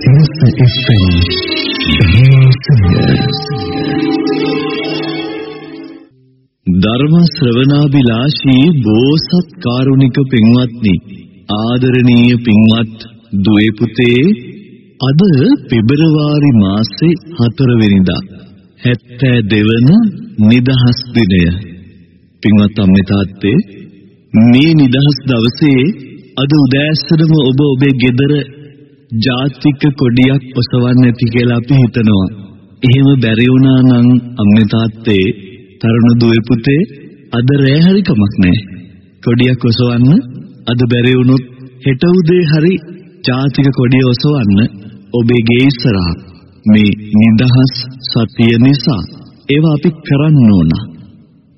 සිරස FM ධර්ම ශ්‍රවණාබිලාෂී බෝසත් කාරුණික පින්වත්නි ආදරණීය පින්වත් දුවේ පුතේ අද පෙබරවාරි මාසේ 4 වෙනිදා 72 වන නිදහස් දිනය. පින්වත් අම්මේ තාත්තේ මේ නිදහස් දවසේ අද උදෑසනම ඔබ ඔබේ ගෙදර ජාතික කොඩියක් ඔසවන්න ඇති කියලා අපි හිතනවා. එහෙම බැරි වුණා නම් අම්මේ තාත්තේ තරුණ දුවේ පුතේ අද රෑ හරි කමක් නැහැ. කොඩියක් ඔසවන්න අද බැරි වුණොත් හෙට උදේ හරි ජාතික කොඩිය ඔසවන්න ඔබේ ගේ ඉස්සරහා මේ නිදහස් සතිය නිසා ඒවා අපි කරන්න ඕන.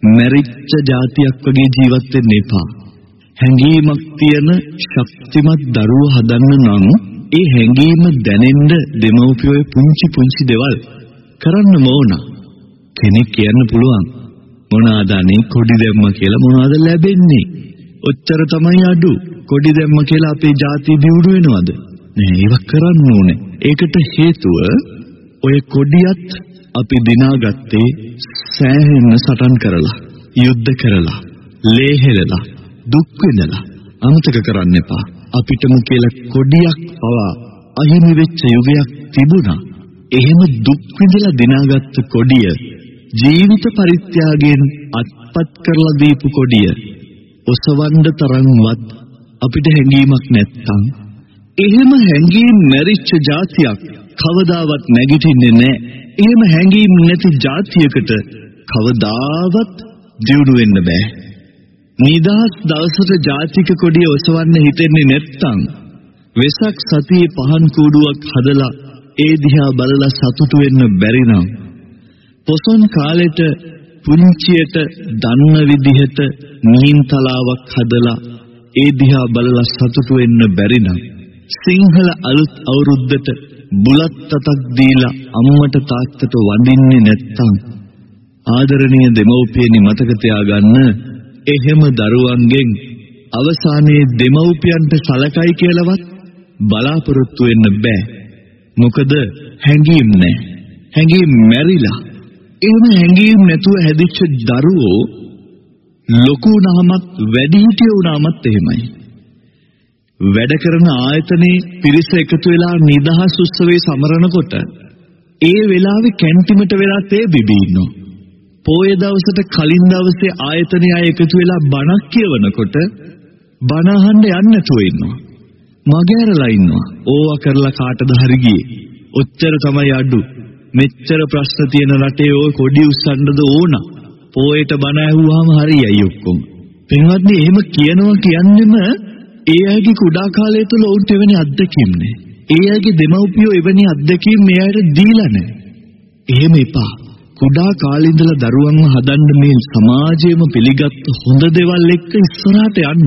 මැරිච්ච જાතියක් වගේ ජීවත් වෙන්න එපා. හැඟීමක් තියෙන ශක්තිමත් දරුවෝ හදන්න නම් ඒ හැඟීම දැනෙන්න දෙමව්පියෝ පුංචි පුංචි දේවල් කරන්න ඕන. කෙනෙක් කියන්න පුළුවන් මොනවාද අනේ කොඩි දැම්ම කියලා මොනවද ලැබෙන්නේ? ඔච්චර තමයි අඩු. කොඩි දැම්ම කියලා අපේ ජාතිය දියුණු වෙනවද? නෑ ඒක කරන්න ඕනේ. ඒකට හේතුව ඔය කොඩියත් අපි දිනාගත්තේ සෑහෙන සටන් කරලා, යුද්ධ කරලා, ලේහෙලලා, දුක් විඳලා අමතක කරන්න එපා. අපිටම කියලා කොඩියක් පවා අහිමි වෙච්ච යුගයක් තිබුණා. එහෙම දුක් විඳලා දිනාගත්ත කොඩිය ජීවිත පරිත්‍යාගයෙන් අත්පත් කරලා දීපු කොඩිය ඔසවන්න තරම්වත් අපිට හැඟීමක් නැත්තම් එහෙම හැඟීම් මැරිච්ච જાතියක් කවදාවත් නැගිටින්නේ නැහැ. එහෙම හැඟීම් නැති જાතියකට කවදාවත් දියුණු වෙන්න බෑ. නිදහස් දවසට ජාතික කොඩිය ඔසවන්න හිතෙන්නේ නැත්තම් වෙසක් සතියේ පහන් කූඩුවක් හදලා ඒ දිහා බලලා සතුටු වෙන්න බැරි නම් පොසොන් කාලෙට පුංචියට දන්න විදිහට මීන්තලාවක් හදලා ඒ දිහා බලලා සතුටු වෙන්න බැරි නම් සිංහල අලුත් අවුරුද්දට බුලත් තතක් දීලා අම්මට තාත්තට වඳින්නේ නැත්තම් ආදරණීය දෙමව්පියනි මතක තියාගන්න එහෙම දරුවන්ගෙන් අවසානයේ දෙමව්පියන්ට සලකයි කියලාවත් බලාපොරොත්තු වෙන්න බෑ. මොකද හැංගීම් නැහැ. හැංගීම් මැරිලා. එහෙම හැංගීම් නැතුව හැදිච්ච දරුවෝ ලොකු වුණාමත් වැඩිහිටිය වුණාමත් එහෙමයි. වැඩ කරන ආයතනයේ පිරිස එකතු වෙලා නිදහස් උත්සවයේ සමරනකොට ඒ වෙලාවේ කැන්ටිමට වෙලා තේ බිබී ඉන්නවා. පෝය දවසට කලින් දවසේ ආයතනයේ අය එකතු වෙලා බණක් කියවනකොට බණ අහන්න යන්න නැතුව ඉන්නවා. මගහැරලා ඉන්නවා. ඕවා කරලා කාටද හරි ගියේ. ඔච්චර තමයි අඩු. මෙච්චර ප්‍රශ්න තියෙන රටේ ඔය කොඩි උස්සන්නද ඕන. පෝයට බණ ඇහුවාම හරියයි ඔක්කොම. පින්වත්නි එහෙම කියනවා කියන්නෙම ඒ අයගේ කුඩා කාලය තුල උන්ට එවැනි අත්දැකීම් නෑ. ඒ අයගේ දෙමව්පියෝ එවැනි අත්දැකීම් මෙයාට දීලා නෑ. එහෙම එපා. කුඩා කාලේ ඉඳලා දරුවන්ව හදන්න මේ සමාජයේම පිළිගත් හොඳ දේවල් එක්ක ඉස්සරහට යන්න.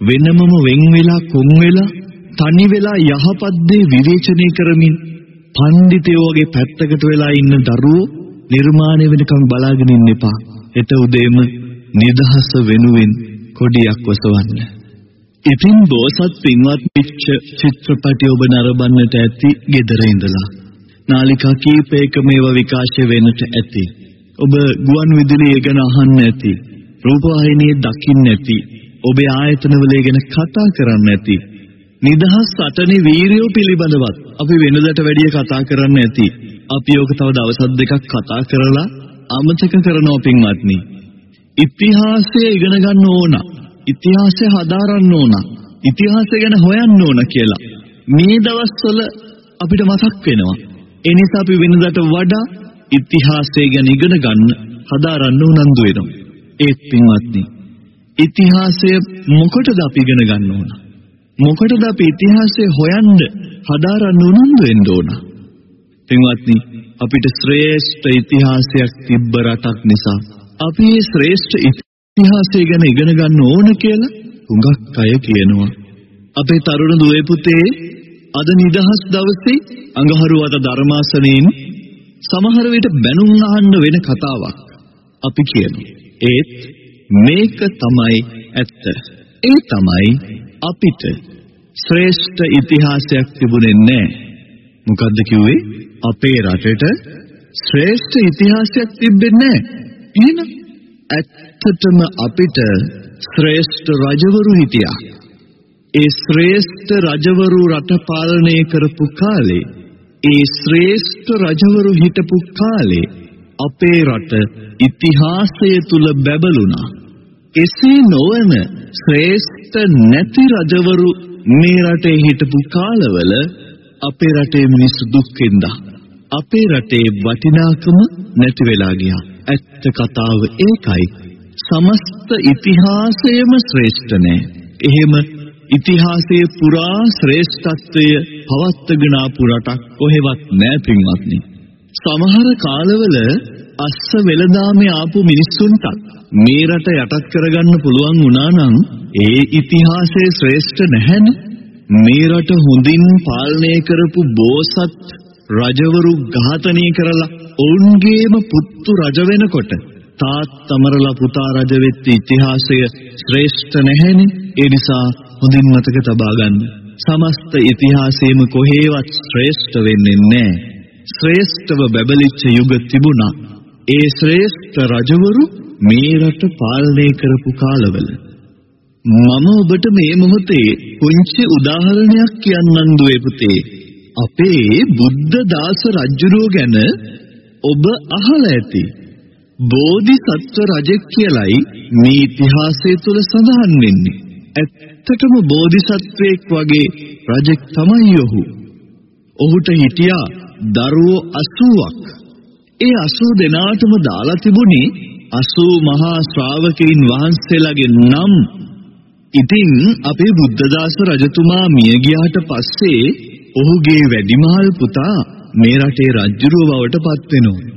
වෙනමම වෙන් වෙලා කොන් වෙලා තනි වෙලා යහපත් දේ විවේචනය කරමින් පඬිතයෝ වගේ පැත්තකට වෙලා ඉන්න දරුවෝ නිර්මාණය වෙනකම් බලාගෙන ඉන්න එපා. හෙට උදේම නිදහස වෙනුවෙන් කොඩියක් ඔසවන්න. ඉතින් බෝසත් පින්වත් පිච්ච චිත්‍රපටි ඔබ නරඹන්නට ඇති gedara ඉඳලා නාලිකා කීපයක මේවා විකාශය වෙන්නට ඇති. ඔබ ගුවන් විදුලිය ගැන අහන්න ඇති. රූපවාහිනියේ දකින්න ඇති. ඔබේ ආයතනවල ගැන කතා කරන්න ඇති. නිදහස් අටනේ වීරියෝ පිළිබඳවත් අපි වෙනදට වැඩිය කතා කරන්න ඇති. අපි ඕක තව දවස් දෙකක් කතා කරලා අමතක කරනවා පින්වත්නි. ඉතිහාසය ඉගෙන ගන්න ඕන. ඉතිහාසය හදාරන්න ඕන. ඉතිහාසය ගැන හොයන්න ඕන කියලා. මේ දවස්වල අපිට මතක් වෙනවා. ඒ නිසා අපි වෙනදාට වඩා ඉතිහාසය ගැන ඉගෙන ගන්න හදාරන්න උනන්දු වෙනවා. ඒත් පින්වත්නි ඉතිහාසය මොකටද අපි ඉගෙන ගන්න ඕන? මොකටද අපි ඉතිහාසය හොයන්න හදාරන්න උනන්දු වෙන්න ඕන? පින්වත්නි අපිට ශ්‍රේෂ්ඨ ඉතිහාසයක් තිබ්බ රටක් නිසා අපි මේ ශ්‍රේෂ්ඨ ඉතිහාසය ගැන ඉගෙන ගන්න ඕන කියලා හුඟක් අය කියනවා. අපේ තරුණ දුවේ පුතේ අද නිදහස් දවසේ අඟහරුවට ධර්මාසනයෙන් සමහර විට බැනුම් අහන්න වෙන කතාවක් අපි කියනවා. ඒත් මේක තමයි ඇත්ත. ඒ තමයි අපිට ශ්‍රේෂ්ඨ ඉතිහාසයක් තිබුණේ නැහැ. මොකද්ද කිව්වේ? අපේ රටට ශ්‍රේෂ්ඨ ඉතිහාසයක් තිබෙන්නේ නැහැ. එහෙනම් ඇත්තටම අපිට ශ්‍රේෂ්ඨ රජවරු හිටියා. ඒ ශ්‍රේෂ්ඨ රජවරු රට පාලනය කරපු කාලේ ඒ ශ්‍රේෂ්ඨ රජවරු හිටපු කාලේ අපේ රට ඉතිහාසය තුල බැබළුණා. එසේ නොවන ශ්‍රේෂ්ඨ නැති රජවරු මේ රටේ හිටපු කාලවල අපේ රටේ මිනිස්සු දුක් විඳා. අපේ රටේ වටිනාකම නැති වෙලා ගියා. ඇත්ත කතාව ඒකයි. සමස්ත ඉතිහාසයම ශ්‍රේෂ්ඨ නෑ. එහෙම ඉතිහාසයේ පුරා ශ්‍රේෂ්ඨත්වය පවත්වගෙන ආපු රටක් කොහෙවත් නෑ පින්වත්නි. සමහර කාලවල අස්ස වෙලදාමේ ආපු මිනිස්සුන්ට මේ රට යටත් කරගන්න පුළුවන් වුණා නම් ඒ ඉතිහාසයේ ශ්‍රේෂ්ඨ නැහැනේ. මේ රට හොඳින් පාලනය කරපු බෝසත් රජවරු ඝාතනය කරලා ඔවුන්ගේම පුත්තු රජ වෙනකොට තාත්තා මරලා පුතා රජ වෙච්ච ඉතිහාසය ශ්‍රේෂ්ඨ නැහැනේ. ඒ නිසා හොඳින් මතක තබා ගන්න. සමස්ත ඉතිහාසයේම කොහේවත් ශ්‍රේෂ්ඨ වෙන්නේ නැහැ. ශ්‍රේෂ්ඨව බැබලිච්ච යුග තිබුණා. ඒ ශ්‍රේෂ්ඨ රජවරු මේ රට පාලනය කරපු කාලවල මම ඔබට මේ මොහොතේ පුංචි උදාහරණයක් කියන්නම් දුවේ පුතේ. අපේ බුද්ධ දාස රජුරෝ ගැන ඔබ අහලා ඇති. බෝධිසත්ව රජෙක් කියලයි මේ ඉතිහාසය තුල සඳහන් වෙන්නේ. ඇත්තටම බෝධිසත්වයෙක් වගේ රජෙක් තමයි ඔහු. ඔහුට හිටියා දරුවෝ 80ක්. ඒ 80 දෙනාටම දාලා තිබුණේ 80 මහා ශ්‍රාවකයන් වහන්සේලාගේ නම්. ඉතින් අපේ බුද්ධදාස රජතුමා මිය ගියාට පස්සේ ඔහුගේ වැඩිමහල් පුතා මේ රටේ රජුරුව බවට පත් වෙනවා.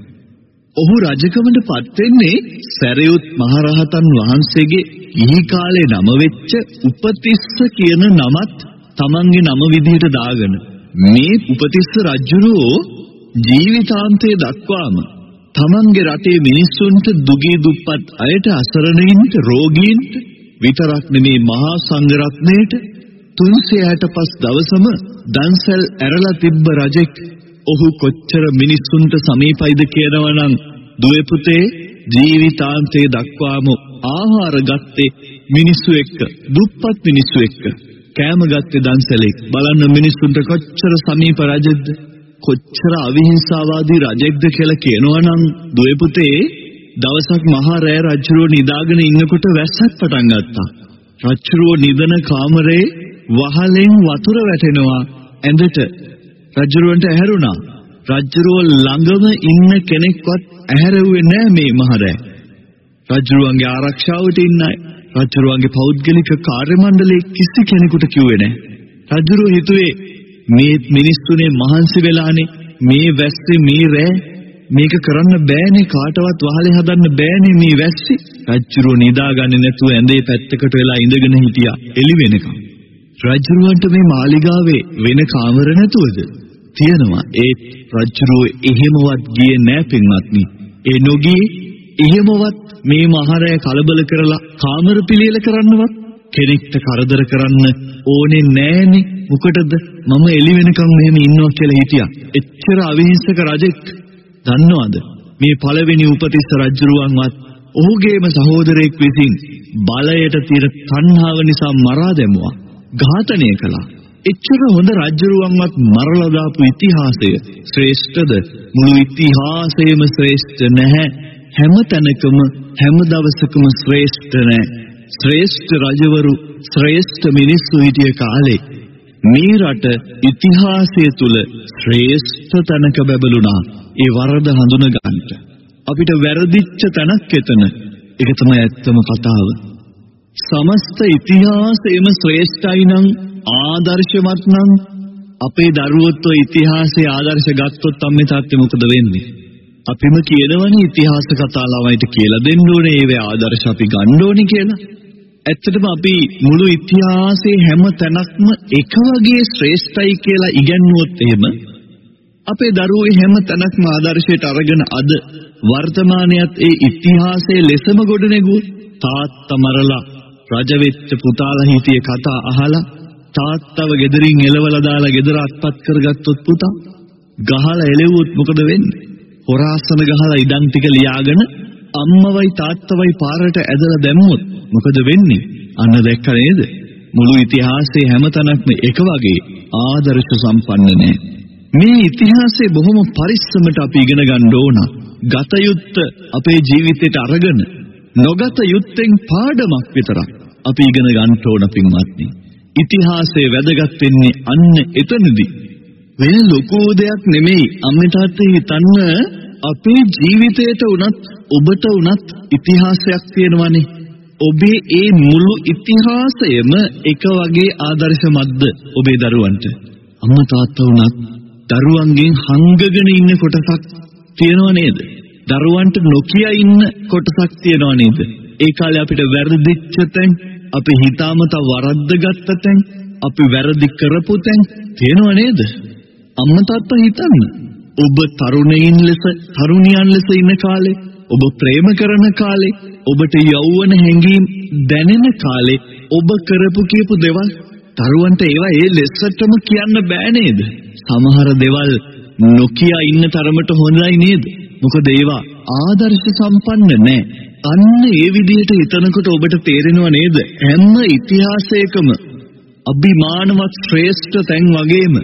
ඔහු රජකමට පත් වෙන්නේ සැරියුත් මහරහතන් වහන්සේගේ ඉහි කාලේ නම වෙච්ච උපතිස්ස කියන නමත් තමන්ගේ නම විදිහට දාගෙන මේ උපතිස්ස රජුරෝ ජීවිතාන්තය දක්වාම තමන්ගේ රටේ මිනිස්සුන්ට දුගී දුප්පත් අයට අසරණයින්ට රෝගීන්ට විතරක් නෙමේ මහා සංඝරත්නයට 365 දවසම දන්සල් ඇරලා තිබ්බ රජෙක් ඔහු කොච්චර මිනිස්සුන්ට සමීපයිද කියනවනම් දුවේ පුතේ ජීවිතාන්තයේ දක්වාම ආහාර ගත්තේ මිනිස්සු එක්ක දුප්පත් මිනිස්සු එක්ක කෑම ගත්තේ දන්සලෙක් බලන්න මිනිස්සුන්ට කොච්චර සමීප රජෙක්ද කොච්චර අවිහිංසාවාදී රජෙක්ද කියලා කියනවනම් දුවේ පුතේ දවසක් මහා රෑ රජුරෝ නිදාගෙන ඉන්නකොට වැස්සක් පටන් ගත්තා. රජුරෝ නිදන කාමරේ වහලෙන් වතුර වැටෙනවා ඇඳට. රජුරවන්ට ඇහැරුණා. රජුරෝ ළඟම ඉන්න කෙනෙක්වත් ඇහැරෙුවේ නෑ මේ මහා රෑ. රජුරුවන්ගේ ආරක්ෂාවට ඉන්නයි. රජුරුවන්ගේ පෞද්ගලික කාර්ය මණ්ඩලයේ කිසි කෙනෙකුට කිව්වේ නෑ. රජුරුව හිතුවේ මේ මිනිස්සුනේ මහන්සි වෙලානේ මේ වැස්සේ මේ රෑ මේක කරන්න බෑනේ කාටවත් වහලේ හදන්න බෑනේ මේ වැස්සි. රජුරුව නිදාගන්නේ නැතුව ඇඳේ පැත්තකට වෙලා ඉඳගෙන හිටියා එළි වෙනකම්. රජුරුවන්ට මේ මාලිගාවේ වෙන කාමර නැතුවද? තියෙනවා. ඒ රජුරුව එහෙමවත් ගියේ නෑ පින්වත්නි. ඒ නොගියේ එහෙමවත් මේ මහරය කලබල කරලා කාමර පිළියෙල කරන්නවත් කෙනෙක්ට කරදර කරන්න ඕනේ නෑනේ. මොකටද? මම එළි වෙනකම් මෙහෙම ඉන්නවා කියලා හිටියා. එච්චර අවිහිංසක රජෙක් දන්නවද? මේ පළවෙනි උපතිස්ස රජුරුවන්වත් ඔහුගේම සහෝදරයෙක් විසින් බලයට තියෙන තණ්හාව නිසා මරා දැමුවා. ඝාතනය කළා. එච්චර හොඳ රජුරුවන්වත් මරලා දාපු ඉතිහාසය ශ්‍රේෂ්ඨද? මුළු ඉතිහාසයේම ශ්‍රේෂ්ඨ නැහැ. හැම තැනකම හැම දවසකම ශ්‍රේෂ්ඨ නැහැ. ශ්‍රේෂ්ඨ රජවරු ශ්‍රේෂ්ඨ මිනිස්සු හිටිය කාලේ මේ රට ඉතිහාසය තුල ශ්‍රේෂ්ඨ තැනක බැබළුණා. ඒ වරද හඳුන ගන්නට. අපිට වැරදිච්ච තැනක් එතන. ඒක තමයි ඇත්තම කතාව. සමස්ත ඉතිහාසයේම ශ්‍රේෂ්ඨයි නම් ආදර්ශමත් නම් අපේ දරුවොත් ඔය ඉතිහාසයේ ආදර්ශ ගත්තොත් අම්මේ තාත්තේ මොකද වෙන්නේ? අපිම කියනවනේ ඉතිහාස කතා ළමයිට කියලා දෙන්න ඕනේ ඒවේ ආදර්ශ අපි ගන්න ඕනේ කියලා. ඇත්තටම අපි මුළු ඉතිහාසයේ හැම තැනක්ම එක වගේ ශ්‍රේෂ්ඨයි කියලා ඉගැන්වුවොත් එහෙම අපේ දරුවෝ හැම තැනක්ම ආදර්ශයට අරගෙන අද වර්තමානයේත් ඒ ඉතිහාසයේ ලෙසම ගොඩනැගුවොත් තාත්තා මරලා රජ වෙච්ච පුතාලා හිටියේ කතා අහලා තාත්තව ගෙදරින් එලවලා දාලා ගෙදර අත්පත් කරගත්තොත් පුතා ගහලා එළෙව්වොත් මොකද වෙන්නේ? හොරාසන ගහලා ඉඩම් ටික ලියාගෙන අම්මවයි තාත්තවයි පාරට ඇදලා දැම්මොත් මොකද වෙන්නේ? අන්න දැක්ක නේද? මුළු ඉතිහාසයේ හැමතැනක්ම එක වගේ ආදර්ශ සම්පන්න නැහැ. මේ ඉතිහාසයේ බොහොම පරිස්සමට අපි ඉගෙන ගන්න ඕන. ගත යුත්ත අපේ ජීවිතයට අරගෙන නොගත යුත්තෙන් පාඩමක් විතරක් අපි ඉගෙන ගන්න ඕන පින්වත්නි. ඉතිහාසයේ වැදගත් වෙන්නේ අන්න එතනදී. වෙන ලොකු දෙයක් නෙමෙයි අම්මේ තාත්තේ හිතන්න අපේ ජීවිතයට උනත් ඔබට උනත් ඉතිහාසයක් තියෙනවනේ. ඔබේ ඒ මුළු ඉතිහාසයම එක වගේ ආදර්ශමත්ද ඔබේ දරුවන්ට? අම්මා තාත්තා උනත් දරුවන්ගෙන් හංගගෙන ඉන්න කොටසක් තියෙනව නේද? දරුවන්ට නොකිය ඉන්න කොටසක් තියෙනව නේද? ඒ කාලේ අපිට වැරදිච්ච තැන්, අපි හිතාමතා වරද්දගත්ත තැන්, අපි වැරදි කරපු තැන් තියෙනව නේද? අම්මා තාත්තා හිතන්න. ඔබ තරුණයින් ලෙස, තරුණියන් ලෙස ඉන්න කාලේ, ඔබ ප්‍රේම කරන කාලේ, ඔබට යෞවන හැඟීම් දැනෙන කාලේ ඔබ කරපු කියපු දේවල් දරුවන්ට ඒවා ඒ ලෙසටම කියන්න බෑ නේද? සමහර දේවල් නොකිය ඉන්න තරමට හොඳයි නේද? මොකද ඒවා ආදර්ශ සම්පන්න නෑ. අන්න ඒ විදිහට හිතනකොට ඔබට තේරෙනව නේද? හැම ඉතිහාසයකම අභිමානවත් ශ්‍රේෂ්ඨ තැන් වගේම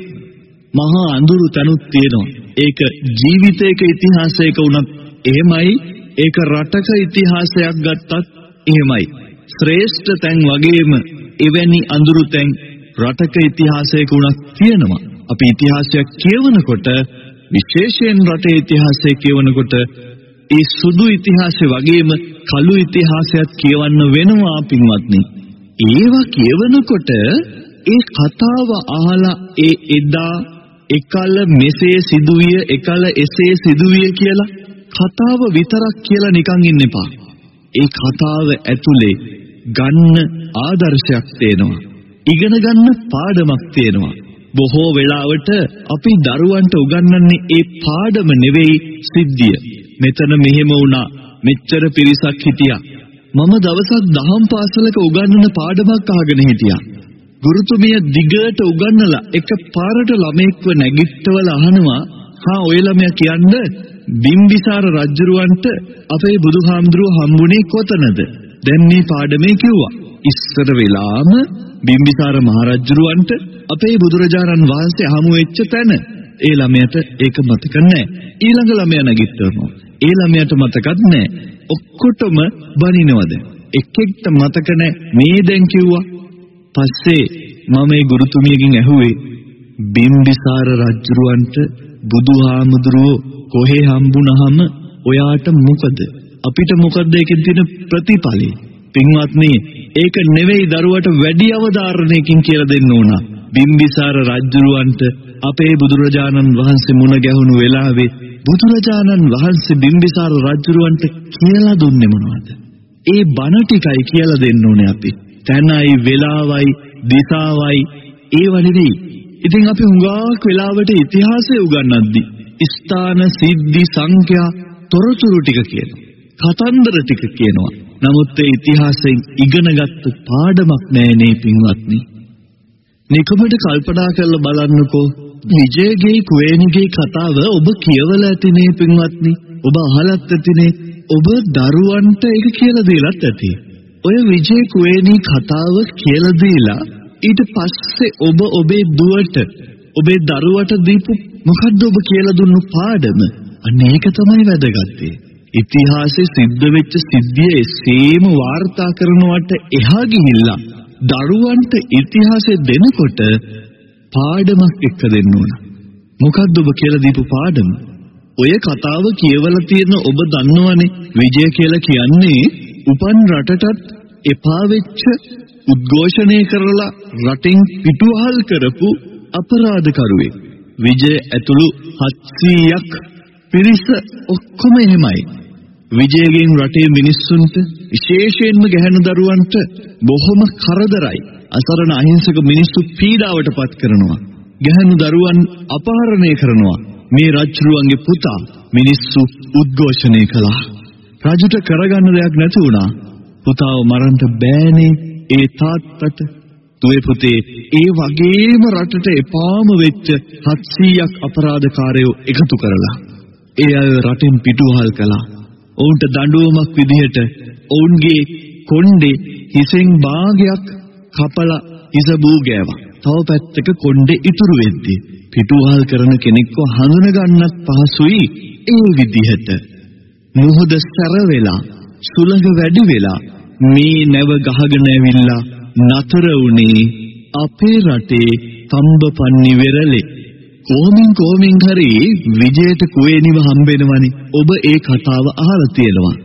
මහා අඳුරු තැනුත් තියෙනවා. ඒක ජීවිතයක ඉතිහාසයක වුණත් එහෙමයි, ඒක රටක ඉතිහාසයක් ගත්තත් එහෙමයි. ශ්‍රේෂ්ඨ තැන් වගේම එවැනි අඳුරු තැන් රටක ඉතිහාසයක වුණත් තියෙනවා. අපි ඉතිහාසයක් කියවනකොට විශේෂයෙන් රටේ ඉතිහාසය කියවනකොට ඒ සුදු ඉතිහාසය වගේම කළු ඉතිහාසයත් කියවන්න වෙනවා පින්වත්නි. ඒවා කියවනකොට ඒ කතාව අහලා ඒ එදා එකල මෙසේ සිදුවිය එකල එසේ සිදුවිය කියලා කතාව විතරක් කියලා නිකන් ඉන්න එපා. ඒ කතාව ඇතුලේ ගන්න ආදර්ශයක් තියෙනවා. ඉගෙන ගන්න පාඩමක් තියෙනවා. බොහෝ වෙලාවට අපි දරුවන්ට උගන්වන්නේ ඒ පාඩම නෙවෙයි සිද්ධිය. මෙතන මෙහෙම වුණා. මෙච්චර පිරිසක් හිටියා. මම දවසක් දහම් පාසලක උගන්වන පාඩමක් අහගෙන හිටියා. ගුරුතුමිය දිගට උගන්වලා එක පාරට ළමෙක්ව නැගිට්ටවල අහනවා හා ඔය ළමයා කියන්නේ බිම්බිසාර රජුරවන්ට අපේ බුදුහාමුදුරුව හම්බුනේ කොතනද? දැන් මේ පාඩමේ කිව්වා. ඉස්සර වෙලාම බිම්බිසාර මහරජුරවන්ට අපේ බුදුරජාණන් වහන්සේ හමු වෙච්ච තැන. ඒ ළමයාට ඒක මතක නැහැ. ඊළඟ ළමයා නැගිටිනවා. ඒ ළමයාට මතකත් නැහැ. ඔක්කොටම බනිනවද? එක් එක්ට මතක නැහැ. මේ දැන් කිව්වා. පස්සේ මම මේ ගුරුතුමියගෙන් ඇහුවේ බිම්බිසාර රජුරවන්ට බුදුහාමුදුරුවෝ කොහේ හම්බුනහම ඔයාට මොකද? අපිට මොකද්ද ඒකෙන් තියෙන ප්‍රතිඵලය? පින්වත්නි, ඒක නෙවෙයි දරුවට වැඩි අවධාරණයකින් කියලා දෙන්න ඕන. බිම්බිසාර රජුරවන්ට අපේ බුදුරජාණන් වහන්සේ මුණ ගැහුණු වෙලාවේ බුදුරජාණන් වහන්සේ බිම්බිසාර රජුරවන්ට කියලා දුන්නේ මොනවද? ඒ බණ ටිකයි කියලා දෙන්න ඕනේ අපි. තැනයි වෙලාවයි දිසාවයි ඒව නෙවෙයි. ඉතින් අපි හුඟක් වෙලාවට ඉතිහාසය උගන්වද්දී ස්ථාන සිද්ධි සංඛ්‍යා තොරතුරු ටික කියනවා. කතන්දර ටික කියනවා. නමුත් ඒ ඉතිහාසයෙන් ඉගෙනගත්තු පාඩමක් නෑනේ පින්වත්නි. නිකමට කල්පනා කරලා බලන්නකෝ විජයගේ කුවේණිගේ කතාව ඔබ කියවලා ඇතිනේ පින්වත්නි. ඔබ අහලත් ඇතිනේ. ඔබ දරුවන්ට ඒක කියලා දීලත් ඇති. ඔය විජය කුවේණී කතාව කියලා දීලා ඊට පස්සේ ඔබ ඔබේ දුවට ඔබේ දරුවට දීපු මොකද්ද ඔබ කියලා දුන්නු පාඩම? අන්න ඒක තමයි වැදගත්තේ. ඉතිහාසයේ සිද්ධ වෙච්ච සිද්ධිය එසේම වාර්තා කරනවට එහා ගිහිල්ලා දරුවන්ට ඉතිහාසය දෙනකොට පාඩමක් එක්ක දෙන්න ඕන. මොකද්ද ඔබ කියලා දීපු පාඩම? ඔය කතාව කියවලා තියෙන ඔබ දන්නවනේ විජය කියලා කියන්නේ උපන් රටටත් එපා වෙච්ච උද්ඝෝෂණය කරලා රටින් පිටුවහල් කරපු අපරාධකරුවෙක්. විජය ඇතුළු 700ක් පිරිස ඔක්කොම එහෙමයි. විජයගෙන් රටේ මිනිස්සුන්ට විශේෂයෙන්ම ගැහැණු දරුවන්ට බොහොම කරදරයි. අසරණ අහිංසක මිනිස්සු පීඩාවට පත් කරනවා. ගැහැණු දරුවන් අපහරණය කරනවා. මේ රජුරුවන්ගේ පුතා මිනිස්සු උද්ඝෝෂණය කළා. රජුට කරගන්න දෙයක් නැති වුණා. පුතාව මරන්න බෑනේ ඒ තාත්තට. දුවේ පුතේ ඒ වගේම රටට එපාම වෙච්ච 700ක් අපරාධකාරයෝ එකතු කරලා ඒ අය රටෙන් පිටුවහල් කළා. ඔවුන්ට දඬුවමක් විදිහට ඔවුන්ගේ කොණ්ඩේ හිසෙන් භාගයක් කපලා හිස බූ ගෑවා. තව පැත්තක කොණ්ඩේ ඉතුරු වෙද්දී පිටුවහල් කරන කෙනෙක්ව හඳුන ගන්නත් පහසුයි ඒ විදිහට. මුහුද සැර වෙලා සුළඟ වැඩි වෙලා මේ නැව ගහගෙන ඇවිල්ලා නතර වුණේ අපේ රටේ තම්බපන්නි වෙරළේ. කොහොමින් කොහොමින් හරි විජයට කුවේනිව හම්බෙනවනේ. ඔබ ඒ කතාව අහලා තියෙනවා.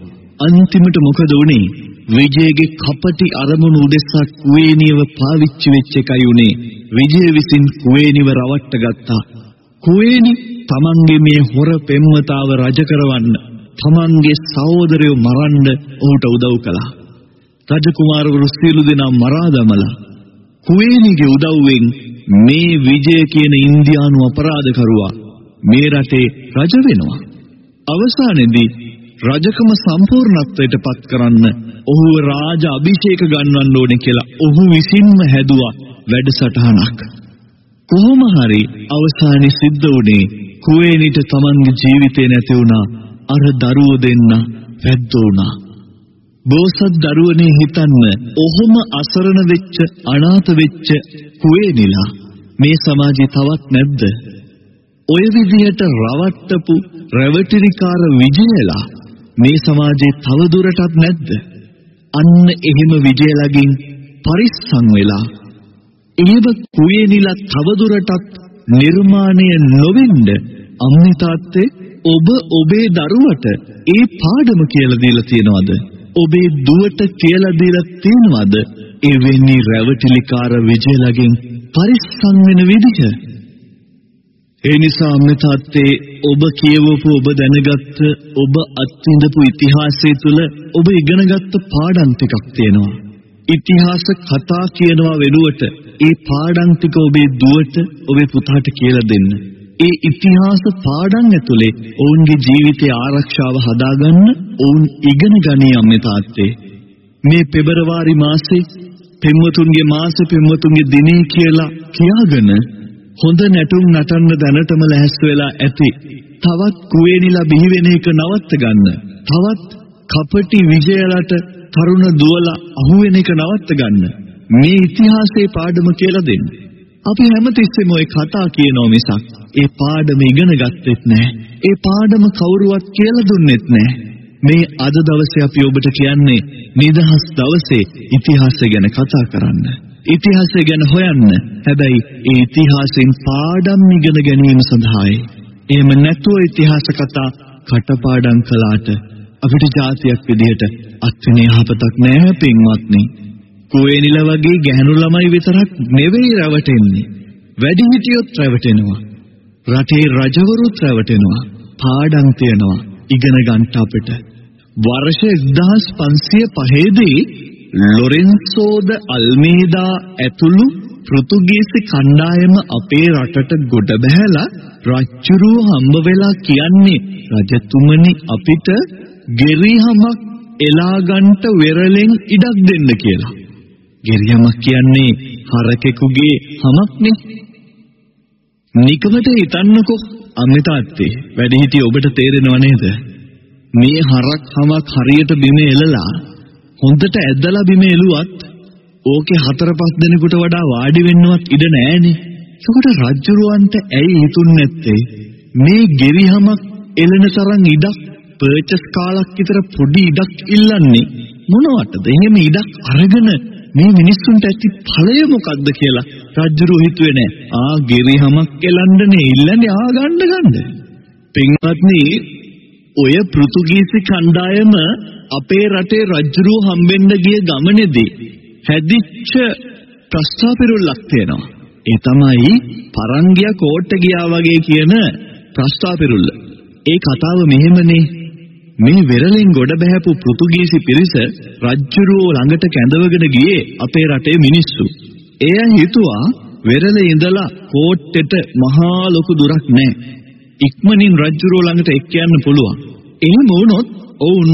අන්තිමට මොකද වුනේ විජයගේ කපටි අරමුණු උදෙසා කුවේනියව පාවිච්චි වෙච්ච එකයි උනේ විජය විසින් කුවේනිව රවට්ට ගත්තා. කුවේනි තමන්ගේ මේ හොර පෙම්වතාව රජ කරවන්න තමන්ගේ සහෝදරයෝ මරන්න ඔහුට උදව් කළා රජකුමාරවරු සියලු දෙනා මරා දමලා කුවේනිගේ උදව්වෙන් මේ විජය කියන ඉන්දියානු අපරාධකරුවා මේ රටේ රජ වෙනවා. අවසානයේදී රජකම සම්පූර්ණත්වයට පත් කරන්න ඔහුව රාජ අභිෂේක ගන්වන්න ඕනේ කියලා ඔහු විසින්ම හැදුවා වැඩසටහනක්. කොහොම හරි අවසානයේ සිද්ධ වුණේ කුවේනිට තමන්ගේ ජීවිතේ නැති වුණා අර දරුවෝ දෙන්න වැද්දෝ වුණා. බෝසත් දරුවනේ හිතන්න ඔහොම අසරණ වෙච්ච අනාථ වෙච්ච කුවේනිලා මේ සමාජේ තවත් නැද්ද? ඔය විදිහට රවට්ටපු රැවටිලිකාර විජයලා මේ සමාජේ තව දුරටත් නැද්ද? අන්න එහෙම විජයලගින් පරිස්සම් වෙලා එහෙම කුවේනිලා තව දුරටත් නිර්මාණය නොවෙන්න අම්මේ තාත්තේ ඔබ ඔබේ දරුවට ඒ පාඩම කියලා දීලා තියනවද? ඔබේ දුවට කියලා දීලා තියනවද? එවැනි රැවටිලිකාර විජයලගෙන් පරිස්සම් වෙන විදිහ. ඒ නිසා අම්මේ තාත්තේ ඔබ කියවපු ඔබ දැනගත්ත ඔබ අත්විඳපු ඉතිහාසය තුළ ඔබ ඉගෙනගත්ත පාඩම් ටිකක් තියෙනවා. ඉතිහාස කතා කියනවා වෙනුවට ඒ පාඩම් ටික ඔබේ දුවට ඔබේ පුතාට කියලා දෙන්න. ඒ ඉතිහාස පාඩම් ඇතුලේ ඔවුන්ගේ ජීවිතයේ ආරක්ෂාව හදාගන්න ඔවුන් ඉගෙන ගනී අම්මේ තාත්තේ. මේ පෙබරවාරි මාසේ පෙම්වතුන්ගේ මාස පෙම්වතුන්ගේ දිනේ කියලා කියාගෙන හොඳ නැටුම් නටන්න දැනටම ලැහැස් වෙලා ඇති. තවත් කුවේනිලා බිහි වෙන එක නවත්ත ගන්න. තවත් කපටි විජයලට තරුණ දුවලා අහු වෙන එක නවත්ත ගන්න. මේ ඉතිහාසයේ පාඩම කියලා දෙන්න. අපි හැමතිස්සෙම ওই කතා කියනෝ මිසක් ඒ පාඩම ඉගෙන ගත්තෙත් නැහැ. ඒ පාඩම කවුරුවත් කියලා දුන්නෙත් නැහැ. මේ අද දවසේ අපි ඔබට කියන්නේ නිදහස් දවසේ ඉතිහාසය ගැන කතා කරන්න. ඉතිහාසය ගැන හොයන්න. හැබැයි ඒ ඉතිහාසෙන් පාඩම් ඉගෙන ගැනීම සඳහායි. එහෙම නැතුව ඉතිහාස කතා කටපාඩම් කළාට අපිට ජාතියක් විදිහට අත්විඳින යහපතක් නැහැ පින්වත්නි. කුවේනිල වගේ ගැහණු ළමයි විතරක් නෙවෙයි රැවටෙන්නේ. වැඩිහිටියොත් රැවටෙනවා. රටේ රජවරුත් රැවටෙනවා. පාඩම් තියනවා. ඉගෙන ගන්න අපිට. වර්ෂ 1505 දී ලොරෙන්සෝද අල්මේදා ඇතුළු පෘතුගීසි කණ්ඩායම අපේ රටට ගොඩ බැහැලා රජ්ජුරුව හම්බ වෙලා කියන්නේ රජතුමනි අපිට ගෙරිහමක් එලා ගන්නට වෙරළෙන් ඉඩක් දෙන්න කියලා. ගෙරිහමක් කියන්නේ හරකෙකුගේ හමක්නේ. නිකමට හිතන්නකෝ අම්මේ තාත්තේ වැඩිහිටිය ඔබට තේරෙනව නේද? මේ හරක් හමක් හරියට බිම එලලා හොඳට ඇදලා බිම එලුවත් ඕකේ හතර පහ දෙනෙකුට වඩා වාඩි වෙන්නවත් ඉඩ නැෑනේ. ඒකට රජ්ජුරුවන්ට ඇයි හිතුන්නේ නැත්තේ මේ ගෙරිහමක් එලෙන තරම් ඉඩක් පර්චස් කාලක් විතර පොඩි ඉඩක් ඉල්ලන්නේ මොනවටද? එහෙම ඉඩක් අරගෙන මේ මිනිස්සුන්ට ඇති ඵලය මොකක්ද කියලා රජ්ජුරුව හිතුවේ නෑ. ආ ගෙරිහමක් එලන්නනේ ඉල්ලන්නේ ආ ගන්න ගන්න. පින්වත්නි ඔය පෘතුගීසි කණ්ඩායම අපේ රටේ රජ්ජුරුව හම්බෙන්න ගිය ගමනේදී හැදිච්ච ප්‍රස්තාපිරුල්ලක් තියෙනවා. ඒ තමයි පරංගියා කෝට්ට ගියා වගේ කියන ප්‍රස්තාපිරුල්ල. ඒ කතාව මෙහෙමනේ මේ වෙරළෙන් ගොඩ බහැපු පෘතුගීසි පිරිස රජ්ජුරුව ළඟට කැඳවගෙන ගියේ අපේ රටේ මිනිස්සු. එය හිතුවා වෙරළේ ඉඳලා කෝට්ටෙට මහා ලොකු දුරක් නැහැ. ඉක්මනින් රජ්ජුරුව ළඟට එක්ක යන්න පුළුවන්. එහෙම වුණොත් ඔවුන්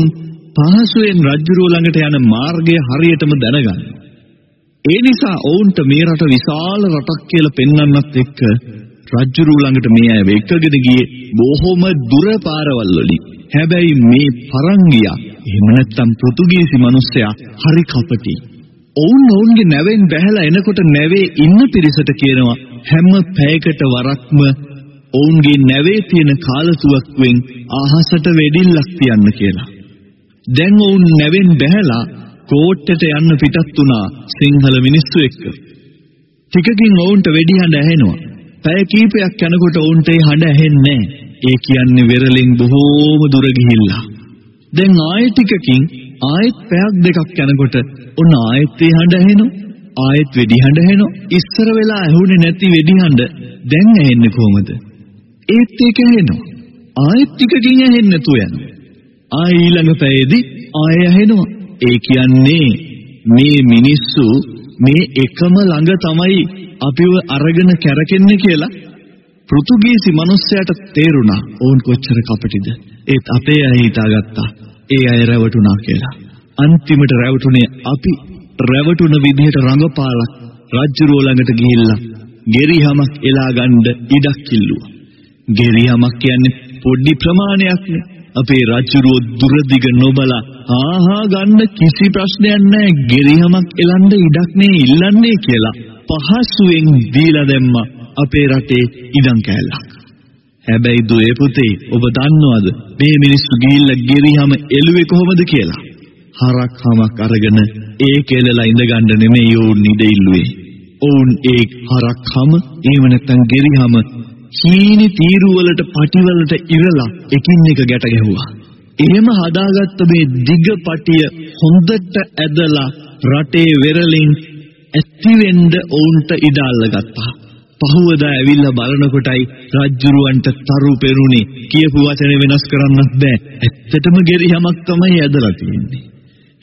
පහසුවෙන් රජ්ජුරුව ළඟට යන මාර්ගය හරියටම දැනගන්න. ඒ නිසා ඔවුන්ට මේ රට විශාල රටක් කියලා පෙන්වන්නත් එක්ක රජ්ජුරුව ළඟට මේ අය වෙක්කගෙන ගියේ බොහොම දුර පාරවල් වලින්. හැබැයි මේ පරංගියා එහෙම නැත්තම් පෘතුගීසි මිනිස්සයා හරි කපටි. ඔවුන් ඔවුන්ගේ නැවෙන් බැහැලා එනකොට නැවේ ඉන්න පිරිසට කියනවා හැම පැයකට වරක්ම ඔවුන්ගේ නැවේ තියෙන කාලතුවක්වෙන් අහසට වෙඩිල්ලක් තියන්න කියලා. දැන් ඔවුන් නැවෙන් බැහැලා කෝට්ටට යන්න පිටත් වුණා සිංහල මිනිස්සු එක්ක. ටිකකින් ඔවුන්ට වෙඩි හඬ ඇහෙනවා. පැය කීපයක් යනකොට ඔවුන්ට ඒ හඬ ඇහෙන්නේ ඒ කියන්නේ වෙරළෙන් බොහෝම දුර ගිහිල්ලා. දැන් ආයෙ ටිකකින් ආයෙත් පැයක් දෙකක් යනකොට ඔන්න ආයෙත් ඒ හඬ ඇහෙනවා. ආයෙත් වෙඩි හඬ ඇහෙනවා. ඉස්සර වෙලා ඇහුනේ නැති වෙඩි හඬ දැන් ඇහෙන්නේ කොහමද? ඒත් ඒක ඇහෙනවා. ආයෙත් ටිකකින් ඇහෙන්නේ නැතුව යනවා. ආයෙ ඊළඟ පැයේදී ආයෙ ඇහෙනවා. ඒ කියන්නේ මේ මිනිස්සු මේ එකම ළඟ තමයි අපිව අරගෙන කැරකෙන්නේ කියලා පෘතුගීසි මිනිස්සයාට තේරුණා. ඕන් කොච්චර කපටිද? ඒත් අපේ අය හිතාගත්තා. ඒ අය රැවටුණා කියලා. අන්තිමට රැවටුනේ අපි. රැවටුන විදිහට රඟපාලා රජ්ජුරුව ළඟට ගිහිල්ලා ගෙරිහමක් එලා ගන්න ඉඩක් කිල්ලුවා ගෙරිහමක් කියන්නේ පොඩි ප්‍රමාණයක්නේ අපේ රජුරෝ දුරදිග නොබලා ආහා ගන්න කිසි ප්‍රශ්නයක් නැහැ. ගෙරිහමක් එලන්න ඉඩක් නේ ඉල්ලන්නේ කියලා පහසුවෙන් දීලා දැම්මා අපේ රටේ ඉඩම් කෑල්ලක්. හැබැයි දුවේ පුතේ ඔබ දන්නවද මේ මිනිස්සු ගිහිල්ලා ගෙරිහම එළුවේ කොහොමද කියලා? හරක් හමක් අරගෙන ඒ කෙලලා ඉඳ ගන්න නෙමෙයි ඕන් ඉඳ ඉල්ලුවේ. ඔවුන් ඒ හරක් හම එහෙම නැත්නම් ගෙරිහම චීනි තීරු වලට පටි වලට ඉරලා එකින් එක ගැට ගැහුවා. එහෙම හදාගත්ත මේ දිග පටිය හොඳට ඇදලා රටේ වෙරළින් ඇති වෙන්න ඔවුන්ට ඉඩ අල්ලගත්තා. පහුවදා ඇවිල්ලා බලනකොටයි රජ්ජුරුවන්ට තරු පෙරුණේ කියපු වචනේ වෙනස් කරන්නත් බෑ. ඇත්තටම ගෙරිහමක් තමයි ඇදලා තියෙන්නේ.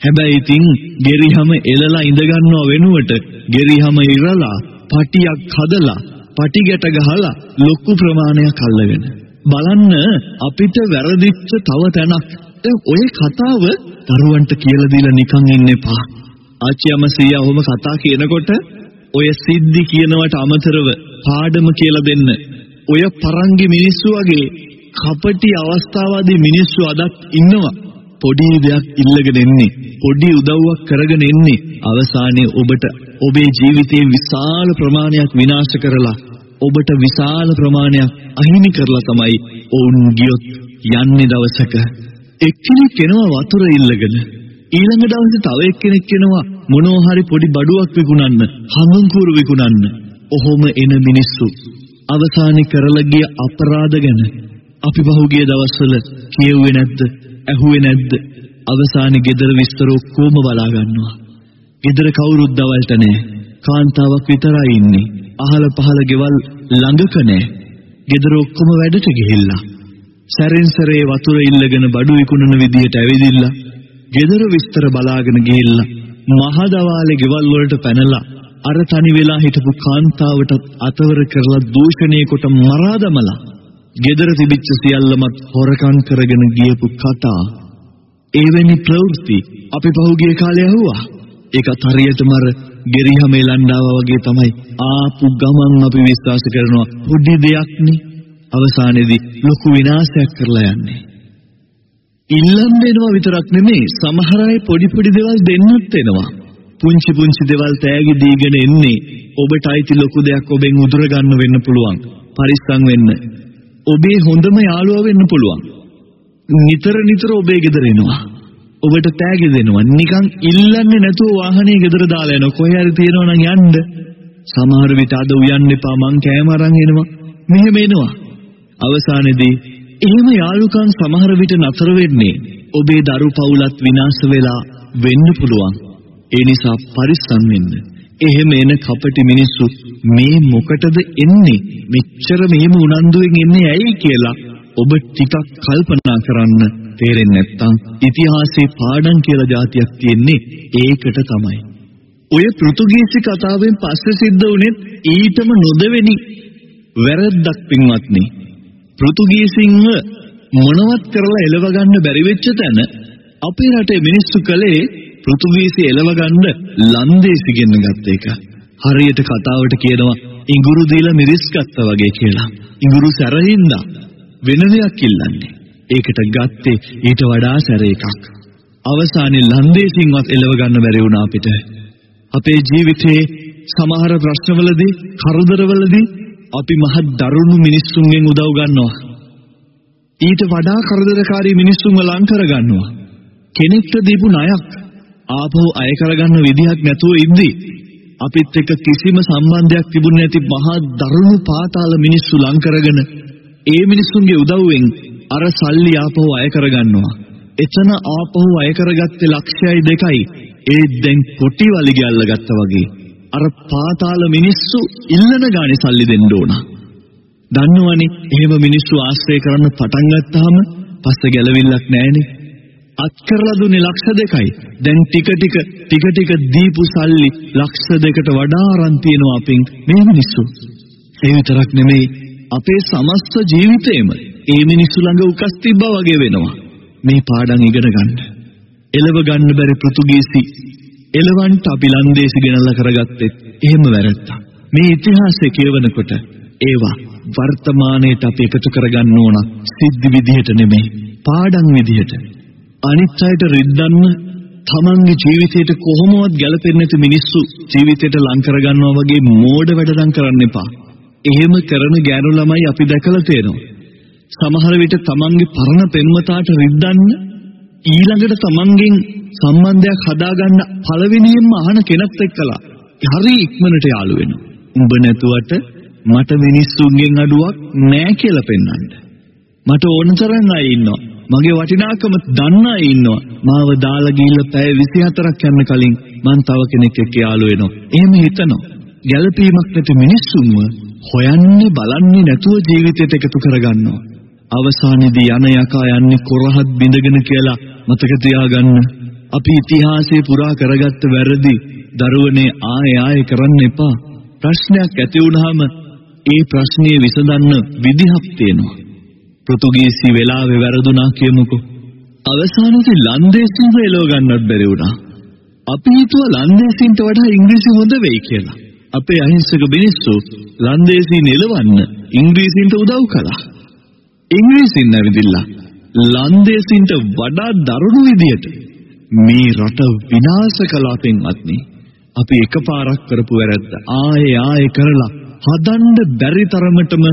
හැබැයි ඉතින් ගෙරිහම එලලා ඉඳ ගන්නව වෙනුවට ගෙරිහම ඉරලා පටියක් හදලා පටි ගැට ගහලා ලොකු ප්‍රමාණයක් අල්ලගෙන. බලන්න අපිට වැරදිච්ච තව තැනක්. දැන් ඔය කතාව දරුවන්ට කියලා දීලා නිකන් ඉන්න එපා. ආච්චියම සීයා ඔහොම කතා කියනකොට ඔය සිද්ධි කියනවට අමතරව පාඩම කියලා දෙන්න. ඔය පරංගි මිනිස්සු වගේ කපටි අවස්ථාවාදී මිනිස්සු අදත් ඉන්නවා. පොඩි දෙයක් ඉල්ලගෙන එන්නේ. පොඩි උදව්වක් කරගෙන එන්නේ. අවසානයේ ඔබට ඔබේ ජීවිතයේ විශාල ප්‍රමාණයක් විනාශ කරලා ඔබට විශාල ප්‍රමාණයක් අහිමි කරලා තමයි ඔවුන් ගියොත් යන්නේ දවසක. එක්කෙනෙක් එනවා වතුර ඉල්ලගෙන. ඊළඟ දවසේ තව එක්කෙනෙක් එනවා මොනවා හරි පොඩි බඩුවක් විකුණන්න හංගන්කూరు විකුණන්න. ඔහොම එන මිනිස්සු අවසානයේ කරලා ගිය අපරාධ ගැන අපි පහුගිය දවස්වල කියුවේ නැද්ද ඇහුවේ නැද්ද? අවසානයේ gedara විස්තර ඔක්කොම බලා ගන්නවා. ගෙදර කවුරුත් දවල්ට නැහැ. කාන්තාවක් විතරයි ඉන්නේ. අහල පහල ගෙවල් ළඟක නැහැ. ගෙදර ඔක්කොම වැඩට ගිහිල්ලා. සැරෙන් සැරේ වතුර ඉල්ලගෙන බඩු විකුණන විදියට ඇවිදින්න. ගෙදර විස්තර බලාගෙන ගිහිල්ලා මහදවාලේ ගෙවල් වලට පැනලා අර තනි වෙලා හිටපු කාන්තාවට අතවර කරලා දූෂණය කොට මරා දමලා ගෙදර තිබිච්ච සියල්ලමත් හොරකම් කරගෙන ගියපු කතා එවැනි ප්‍රවෘත්ති අපි පහුගිය කාලේ අහුවා ඒකත් හරියටම අර ගෙරිහම එලන්ඩාවා වගේ තමයි ආපු ගමන් අපි විශ්වාස කරනවා පොඩි දෙයක්නේ. අවසානයේදී ලොකු විනාශයක් කරලා යන්නේ. ඉල්ලන් දෙනවා විතරක් නෙමෙයි සමහර අය පොඩි පොඩි දේවල් දෙන්නත් එනවා. පුංචි පුංචි දේවල් තෑගි දීගෙන එන්නේ ඔබට අයිති ලොකු දෙයක් ඔබෙන් උදුර ගන්න වෙන්න පුළුවන් පරිස්සම් වෙන්න. ඔබේ හොඳම යාළුවා වෙන්න පුළුවන්. නිතර නිතර ඔබේ ගෙදර එනවා. ඔබට තෑගි දෙනවා. නිකන් ඉල්ලන්නේ නැතුව වාහනේ ගෙදර දාලා යනවා. කොහේ හරි තියෙනවා නම් යන්න. සමහර විට අද උයන්න එපා මං කෑම අරන් එනවා. මෙහෙම එනවා. අවසානයේදී එහෙම යාළුකම් සමහර විට නතර වෙන්නේ ඔබේ දරු පවුලත් විනාශ වෙලා වෙන්න පුළුවන්. ඒ නිසා පරිස්සම් වෙන්න. එහෙම එන කපටි මිනිස්සු මේ මොකටද එන්නේ? මෙච්චර මෙහෙම උනන්දුවෙන් එන්නේ ඇයි කියලා ඔබ ටිකක් කල්පනා කරන්න තේරෙන්නේ නැත්නම් ඉතිහාසයේ පාඩම් කියලා જાතියක් තියෙන්නේ ඒකට තමයි. ඔය පෘතුගීසි කතාවෙන් පස්සේ සිද්ධ වුණේ ඊටම නොදෙවෙනි වැරද්දක් පින්වත්නි. පෘතුගීසින්ව මොනවත් කරලා එලව ගන්න බැරි වෙච්ච තැන අපේ රටේ මිනිස්සු කලේ පෘතුගීසි එලව ගන්න ලන්දේසි ගෙන්න ගත්ත එක. හරියට කතාවට කියනවා ඉඟුරු දීලා මිරිස් ගත්තා වගේ කියලා. ඉඟුරු සැරින්දා වෙන දෙයක් ඉල්ලන්නේ. ඒකට ගත්තේ ඊට වඩා සැර එකක්. අවසානයේ ලන්දේසින්වත් එලව ගන්න බැරි වුණා අපිට. අපේ ජීවිතේ සමහර ප්‍රශ්නවලදී කරදරවලදී අපි මහ දරුණු මිනිස්සුන්ගෙන් උදව් ගන්නවා. ඊට වඩා කරදරකාරී මිනිස්සුන්ව ලං කර ගන්නවා. කෙනෙක්ට දීපු ණයක් ආපහු අය කරගන්න විදිහක් නැතුව ඉද්දී අපිත් එක්ක කිසිම සම්බන්ධයක් තිබුණේ නැති මහා දරුණු පාතාල මිනිස්සු ලං කරගෙන ඒ මිනිස්සුන්ගේ උදව්වෙන් අර සල්ලි ආපහු අය කරගන්නවා. එතන ආපහු අය කරගත්තේ ලක්ෂයයි දෙකයි. ඒ දැන් කොටි වලිගය අල්ලගත්තා වගේ. අර පාතාල මිනිස්සු ඉල්ලන ගානේ සල්ලි දෙන්න ඕන. දන්නවනේ එහෙම මිනිස්සු ආශ්‍රය කරන්න පටන් ගත්තාම පස්සේ ගැලවිල්ලක් නැහැනේ. අත් කරලා දුන්නේ ලක්ෂ දෙකයි. දැන් ටික ටික ටික ටික දීපු සල්ලි ලක්ෂ දෙකට වඩා අරන් තියනවා අපින් මේ මිනිස්සු. ඒ විතරක් නෙමෙයි අපේ සමස්ත ජීවිතේම ඒ මිනිස්සු ළඟ උකස් තිබ්බා වගේ වෙනවා. මේ පාඩම් ඉගෙන ගන්න. එළව ගන්න බැරි පෘතුගීසි එළවන්ට අපි ලන්දේසි ගෙනල්ලා කරගත්තෙත් එහෙම වැරද්දා. මේ ඉතිහාසය කියවනකොට ඒවා වර්තමානයේට අපි එකතු කරගන්න ඕන සිද්ධි විදිහට නෙමෙයි පාඩම් විදිහට. අනිත් අයට රිද්දන්න තමන්ගේ ජීවිතයට කොහොමවත් ගැලපෙන්නේ නැති මිනිස්සු ජීවිතයට ලං කරගන්නවා වගේ මෝඩ වැඩ නම් කරන්න එපා. එහෙම කරන ගෑනු ළමයි අපි දැකලා තියෙනවා. සමහර විට තමන්ගේ පරණ පෙම්වතාට රිද්දන්න ඊළඟට තමන්ගෙන් සම්බන්ධයක් හදාගන්න පළවෙනියෙන්ම අහන කෙනෙක් එක්කලා හරි ඉක්මනට යාළු වෙනවා. උඹ නැතුවට මට මිනිස්සුන්ගෙන් අඩුවක් නෑ කියලා පෙන්වන්න. මට ඕන තරම් අය ඉන්නවා. මගේ වටිනාකම දන්න අය ඉන්නවා. මාව දාලා ගිහිල්ලා පැය 24ක් යන්න කලින් මං තව කෙනෙක් එක්ක යාළු වෙනවා. එහෙම හිතනවා. ගැළපීමක් නැති මිනිස්සුන්ව හොයන්නේ බලන්නේ නැතුව ජීවිතයට එකතු කරගන්නවා. අවසානයේදී යන යකා යන්නේ කොරහත් බිඳගෙන කියලා මතක තියාගන්න. අපි ඉතිහාසයේ පුරා කරගත්ත වැරදි දරුවනේ ආයෙ ආයෙ කරන්න එපා. ප්‍රශ්නයක් ඇති වුනහම ඒ ප්‍රශ්නේ විසඳන්න විදිහක් තියෙනවා. පෘතුගීසි වෙලාවේ වැරදුනා කියමුකෝ. අවසානයේදී ලන්දේසින්ව එලව ගන්නත් බැරි වුණා. අපි හිතුවා ලන්දේසින්ට වඩා ඉංග්‍රීසි හොඳ වෙයි කියලා. අපේ අහිංසක මිනිස්සු ලන්දේසින් එලවන්න ඉංග්‍රීසින්ට උදව් කළා. ඉංග්‍රීසින් නැවිදිලා ලන්දේසින්ට වඩා දරුණු විදියට මේ රට විනාශ කළා පින්වත්නි. අපි එකපාරක් කරපු වැරද්ද ආයේ ආයේ කරලා හදන්න බැරි තරමටම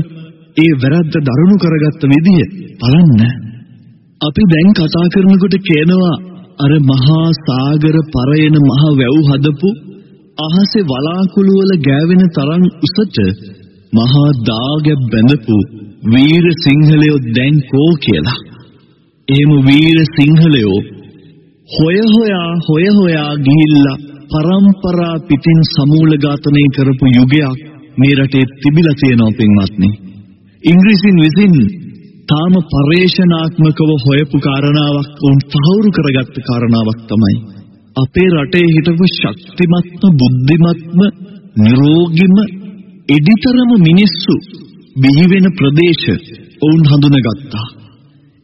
ඒ වැරද්ද දරුණු කරගත්ත විදිය බලන්න. අපි දැන් කතා කරනකොට කියනවා අර මහා සාගර පරයන මහ වැව් හදපු අහසේ වලාකුළු වල ගෑවෙන තරම් උසට මහා දාගැබ් බැඳපු වීර සිංහලයෝ දැන් කෝ කියලා. එහෙම වීර සිංහලයෝ හොය හොයා හොය හොයා ගිහිල්ලා පරම්පරා පිටින් සමූල ඝාතනය කරපු යුගයක් මේ රටේ තිබිලා තියෙනවා පින්වත්නි. ඉංග්‍රීසින් විසින් තාම පරේෂණාත්මකව හොයපු කාරණාවක් උන් තහවුරු කරගත්ත කාරණාවක් තමයි අපේ රටේ හිටපු ශක්තිමත්ම බුද්ධිමත්ම නිරෝගිම එඩිතරම මිනිස්සු බිහි වෙන ප්‍රදේශ ඔවුන් හඳුනගත්තා.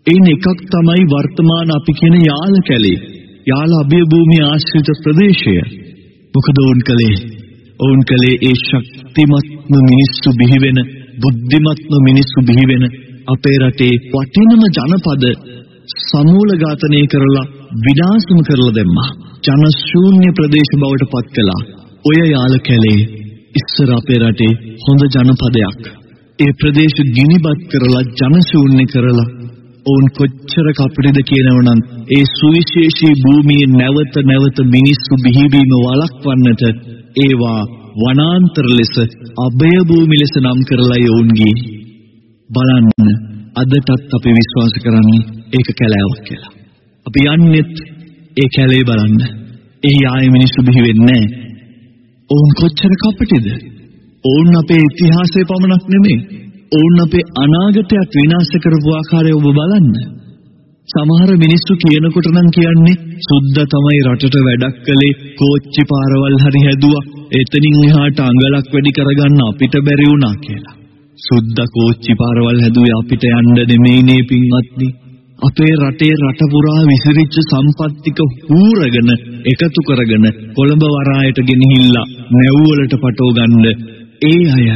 එයින් එකක් තමයි වර්තමාන අපි කියන යාල කැලේ. යාල අභය භූමිය ආශ්‍රිත ප්‍රදේශය. මොකද ඔවුන් කලේ? ඔවුන් කලේ ඒ ශක්තිමත්ම මිනිස්සු බිහි වෙන බුද්ධිමත්ම මිනිස්සු බිහි වෙන අපේ රටේ වටිනම ජනපද සමූල ඝාතනය කරලා විනාශම කරලා දැම්මා. ජන ශූන්‍ය ප්‍රදේශ බවට පත් කළා. ඔය යාල කැලේ ඉස්සර අපේ රටේ හොඳ ජනපදයක්. ඒ ප්‍රදේශ ගිනිබත් කරලා ජන ශූන්‍ය කරලා ඔවුන් කොච්චර කපටිද කියනවනම් ඒ සුවිශේෂී භූමියේ නැවත නැවත මිනිස්සු බිහිවීම වළක්වන්නට ඒවා වනාන්තර ලෙස අභය භූමි ලෙස නම් කරලා යෝන්ගේ බලන්න අදටත් අපි විශ්වාස කරන්නේ ඒක කැලෑවක් කියලා. අපි යන්නෙත් ඒ කැලේ බලන්න. එහි ආයේ මිනිස්සු බිහි වෙන්නේ නැහැ. ඔවුන් කොච්චර කපටිද? ඔවුන් අපේ ඉතිහාසය පමණක් නෙමෙයි. ඔවුන් අපේ අනාගතයත් විනාශ කරපු ආකාරය ඔබ බලන්න. සමහර මිනිස්සු කියනකොට නම් කියන්නේ සුද්ද තමයි රටට වැඩක් කළේ කෝච්චි පාරවල් හරි හැදුවා එතනින් එහාට අඟලක් වැඩි කරගන්න අපිට බැරි වුණා කියලා. සුද්ද කෝච්චි පාරවල් හැදුවේ අපිට යන්න නෙමෙයිනේ පින්වත්නි. අපේ රටේ රට පුරා විසිරිච්ච සම්පත්තික හූරගෙන එකතු කරගෙන කොළඹ වරායට ගෙනහිල්ලා නැව්වලට පටව ගන්න ඒ අය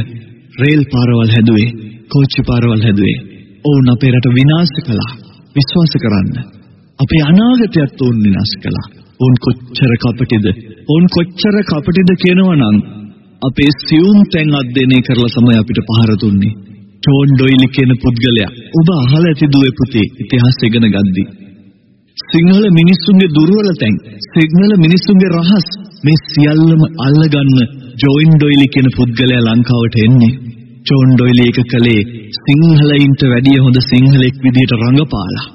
රේල් පාරවල් හැදුවේ කෝච්චි පාරවල් හැදුවේ. ඔවුන් අපේ රට විනාශ කළා. විශ්වාස කරන්න. අපේ අනාගතයත් උන් විනාශ කළා. උන් කොච්චර කපටිද? උන් කොච්චර කපටිද කියනවා නම් අපේ සියුම් තැන් අධ්‍යයනය කරලා තමයි අපිට පහර දුන්නේ. ජෝන් ඩොයිලි කියන පුද්ගලයා. ඔබ අහලා ඇති දුවේ පුතේ. ඉතිහාසය ඉගෙන ගද්දි. සිංහල මිනිස්සුන්ගේ දුර්වල තැන් සිංහල මිනිස්සුන්ගේ රහස් මේ සියල්ලම අල්ලගන්න ජෝන් ඩොයිලි කියන පුද්ගලයා ලංකාවට එන්නේ. ජෝන් ඩොයිලි එක කලේ සිංහලයින්ට වැඩිය හොඳ සිංහලෙක් විදිහට රඟපාලා.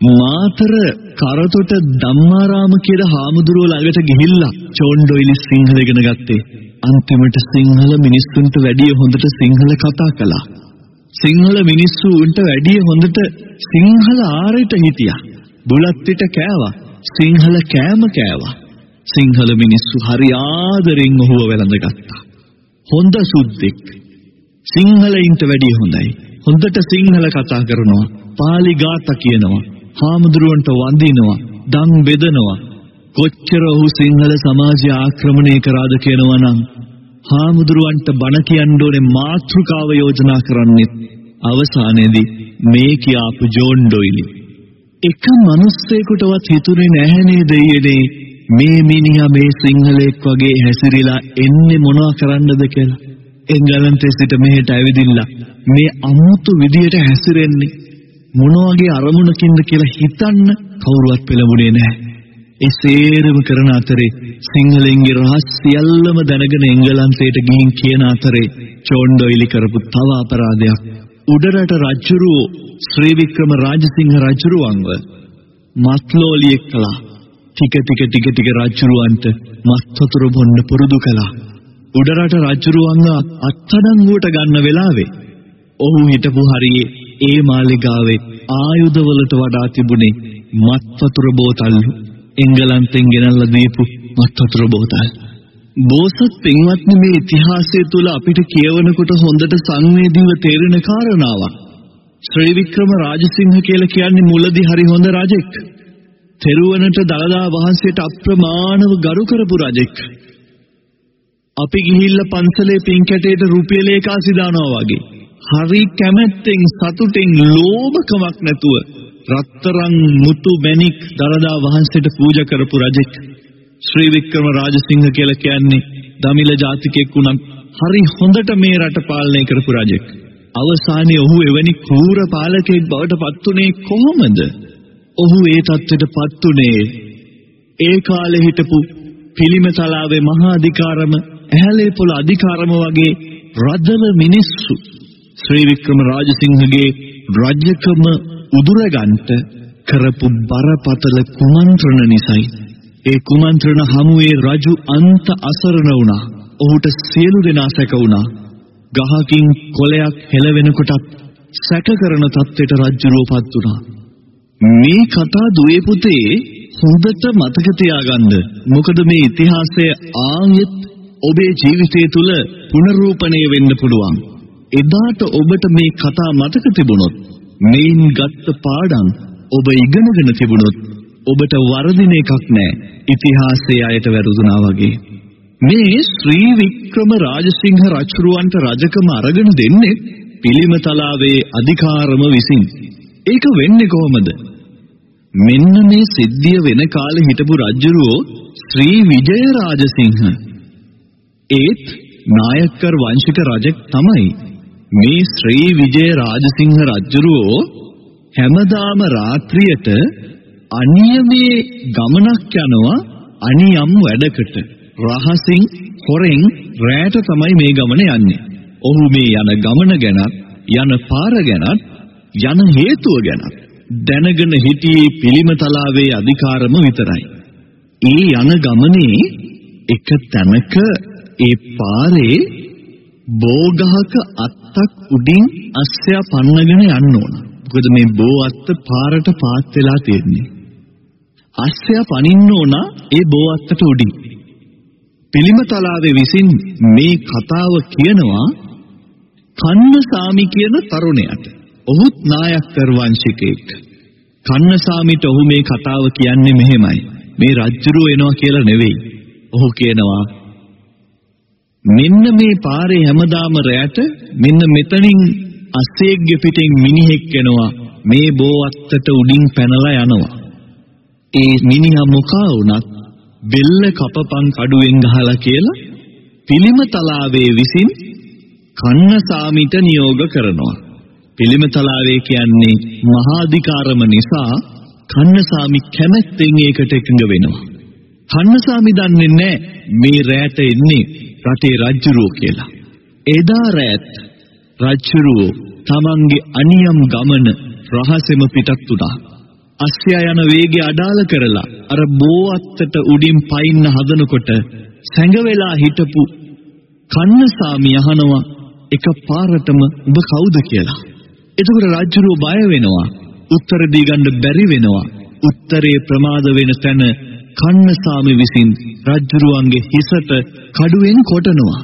මාතර කරතොට ධම්මාරාම කියන හාමුදුරුවෝ ළඟට ගිහිල්ලා ජෝන් ඩොයිලි සිංහල ඉගෙන ගත්තේ. අන්තිමට සිංහල මිනිස්සුන්ට වැඩිය හොඳට සිංහල කතා කළා. සිංහල මිනිස්සු උන්ට වැඩිය හොඳට සිංහල ආරයට හිටියා. බුලත් පිට කෑවා. සිංහල කෑම කෑවා. සිංහල මිනිස්සු හරි ආදරෙන් ඔහුව වැළඳගත්තා. හොඳ සුද්දෙක්. සිංහලයින්ට වැඩිය හොඳයි. හොඳට සිංහල කතා කරනවා. පාලි ගාථා කියනවා. හාමුදුරුවන්ට වඳිනවා. දන් බෙදනවා. කොච්චර ඔහු සිංහල සමාජය ආක්‍රමණය කරාද කියනවා නම් හාමුදුරුවන්ට බණ කියන්න ඕනේ මාතෘකාව යෝජනා කරන්නේ අවසානයේදී මේ කියාපු ජෝන් ඩොයිලි එක මිනිස්සෙකුටවත් හිතුනේ නැහැ නේද ඊයේ මේ මිනිහා මේ සිංහලෙක් වගේ හැසිරීලා එන්නේ මොනවා කරන්නද කියලා? එංගලන්තේ සිට මෙහෙට ඇවිදින්න. මේ අමුතු විදියට හැසිරෙන්නේ මොන වගේ අරමුණකින්ද කියලා හිතන්න කවුරුවත් පෙළඹුණේ නැහැ. ඒ සේරම කරන අතරේ සිංහලෙන්ගේ රහස් සියල්ලම දැනගෙන එංගලන්තයට ගිහින් කියන අතරේ ජෝන් ඩොයිලි කරපු තව අපරාධයක්. උඩරට රජුරුව ශ්‍රී වික්‍රම රාජසිංහ රජුරුවන්ව මත්ලෝලියෙක් කළා ටික ටික ටික ටික රජුරුවන්ට මත් වතුර බොන්න පුරුදු කළා උඩරට රජුරුවන්ව අත්අඩංගුවට ගන්න වෙලාවේ ඔහු හිටපු හරියේ ඒ මාලිගාවේ ආයුධවලට වඩා තිබුණේ මත් වතුර බෝතල්ලු එංගලන්තෙන් ගෙනල්ලා දීපු මත් වතුර බෝතල්. බෝසත් පින්වත්නි මේ ඉතිහාසය තුල අපිට කියවනකොට හොඳට සංවේදීව තේරෙන කාරණාවක්. ශ්‍රී වික්‍රම රාජසිංහ කියලා කියන්නේ මුලදී හරි හොඳ රජෙක්. තෙරුවනට දළදා වහන්සේට අප්‍රමාණව ගරු කරපු රජෙක්. අපි ගිහිල්ලා පන්සලේ පින් කැටේට රුපියල් ඒකාසි දානවා වගේ. හරි කැමැත්තෙන් සතුටින් ලෝභකමක් නැතුව රත්තරන් මුතු මැණික් දරදා වහන්සේට පූජා කරපු රජෙක් ශ්‍රී වික්‍රම රාජසිංහ කියලා කියන්නේ දමිල ජාතිකයෙක් වුණත් හරි හොඳට මේ රට පාලනය කරපු රජෙක්. අවසානයේ ඔහු එවැනි කෲර පාලකයෙක් බවට පත්ුනේ කොහොමද? ඔහු ඒ தත්ත්වයට පත්ුනේ ඒ කාලේ හිටපු පිළිමතලාවේ මහා අධිකාරම ඇහැලේ පොළ අධිකාරම වගේ රජව මිනිස්සු ශ්‍රී වික්‍රම රාජසිංහගේ රාජ්‍යකම උදුරගන්ට කරපු බරපතල කුමන්ත්‍රණ නිසයි ඒ කුමන්ත්‍රණ හමුවේ රජු අන්ත අසරණ වුණා. ඔහුට සියලු දෙනා සැක වුණා. ගහකින් කොලයක් හෙලවෙනකොටත් සැක කරන තත්ත්වයට රජුරෝපත් වුණා. මේ කතා දුවේ පුතේ හොඳට මතක තියාගන්න. මොකද මේ ඉතිහාසය ආයෙත් ඔබේ ජීවිතය තුළ පුනරූපණය වෙන්න පුළුවන්. එදාට ඔබට මේ කතා මතක තිබුණොත් මේන් ගත්ත පාඩම් ඔබ ඉගෙනගෙන තිබුණොත් ඔබට වරදින එකක් නැහැ. ඉතිහාසයේ අයට වැරදුනා වගේ. මේ ශ්‍රී වික්‍රම රාජසිංහ රජුරවන්ට රජකම අරගෙන දෙන්නේ පිළිමතලාවේ අධිකාරම විසින්. ඒක වෙන්නේ කොහොමද? මෙන්න මේ සිද්ධිය වෙන කාලේ හිටපු රජුරෝ ශ්‍රී විජය රාජසිංහ. ඒත් නායකර් වංශික රජෙක් තමයි. මේ ශ්‍රී විජය රාජසිංහ රජුරෝ හැමදාම රාත්‍රියට අනියමේ ගමනක් යනවා අනියම් වැඩකට රහසින් හොරෙන් රැට තමයි මේ ගමන යන්නේ. ඔහු මේ යන ගමන ගැනත් යන පාර ගැනත් යන හේතුව ගැනත් දැනගෙන හිටියේ පිළිමතලාවේ අධිකාරම විතරයි. ඒ යන ගමනේ එක තැනක ඒ පාරේ බෝගහක අත්තක් උඩින් අස්සයා පන්නගෙන යන්න ඕන. මොකද මේ බෝ අත්ත පාරට පාත් වෙලා තියෙන්නේ. අස්සයා පනින්න ඕන ඒ බෝ අත්තට උඩින්. පිළිමතලාවේ විසින් මේ කතාව කියනවා කන්නසාමි කියන තරුණයාට. ඔහුත් නායක්කර් වංශිකයෙක්. කන්නසාමිට ඔහු මේ කතාව කියන්නේ මෙහෙමයි. මේ රජ්ජුරුව එනවා කියලා නෙවෙයි. ඔහු කියනවා මෙන්න මේ පාරේ හැමදාම රැට මෙන්න මෙතනින් අස්සෙක්ගේ පිටින් මිනිහෙක් එනවා මේ බෝවත්තට උඩින් පැනලා යනවා. ඒ මිනිහා මොකා වුණත් බෙල්ල කපපන් කඩුවෙන් ගහලා කියලා පිළිම තලාවේ විසින් කන්නසාමිට නියෝග කරනවා. පිළිම තලාවේ කියන්නේ මහාධිකාරම නිසා කන්නසාමි කැමැත්තෙන් ඒකට එකඟ වෙනවා. කන්නසාමි දන්නේ නැහැ මේ රැට එන්නේ රටේ රජුරෝ කියලා. එදා රැත් රජුරෝ තමන්ගේ අනියම් ගමන රහසෙම පිටත් වුණා. අස්සයා යන වේගය අඩාල කරලා අර බෝවත්තට උඩින් පයින්න හදනකොට සැඟවෙලා හිටපු කන්නසාමි අහනවා එක පාරටම ඔබ කවුද කියලා. එතකොට රජුරෝ බය වෙනවා. උත්තර දී ගන්න බැරි වෙනවා. උත්තරේ ප්‍රමාද වෙන තැන කන්නසාමි විසින් රජ්ජුරුවන්ගේ හිසට කඩුවෙන් කොටනවා.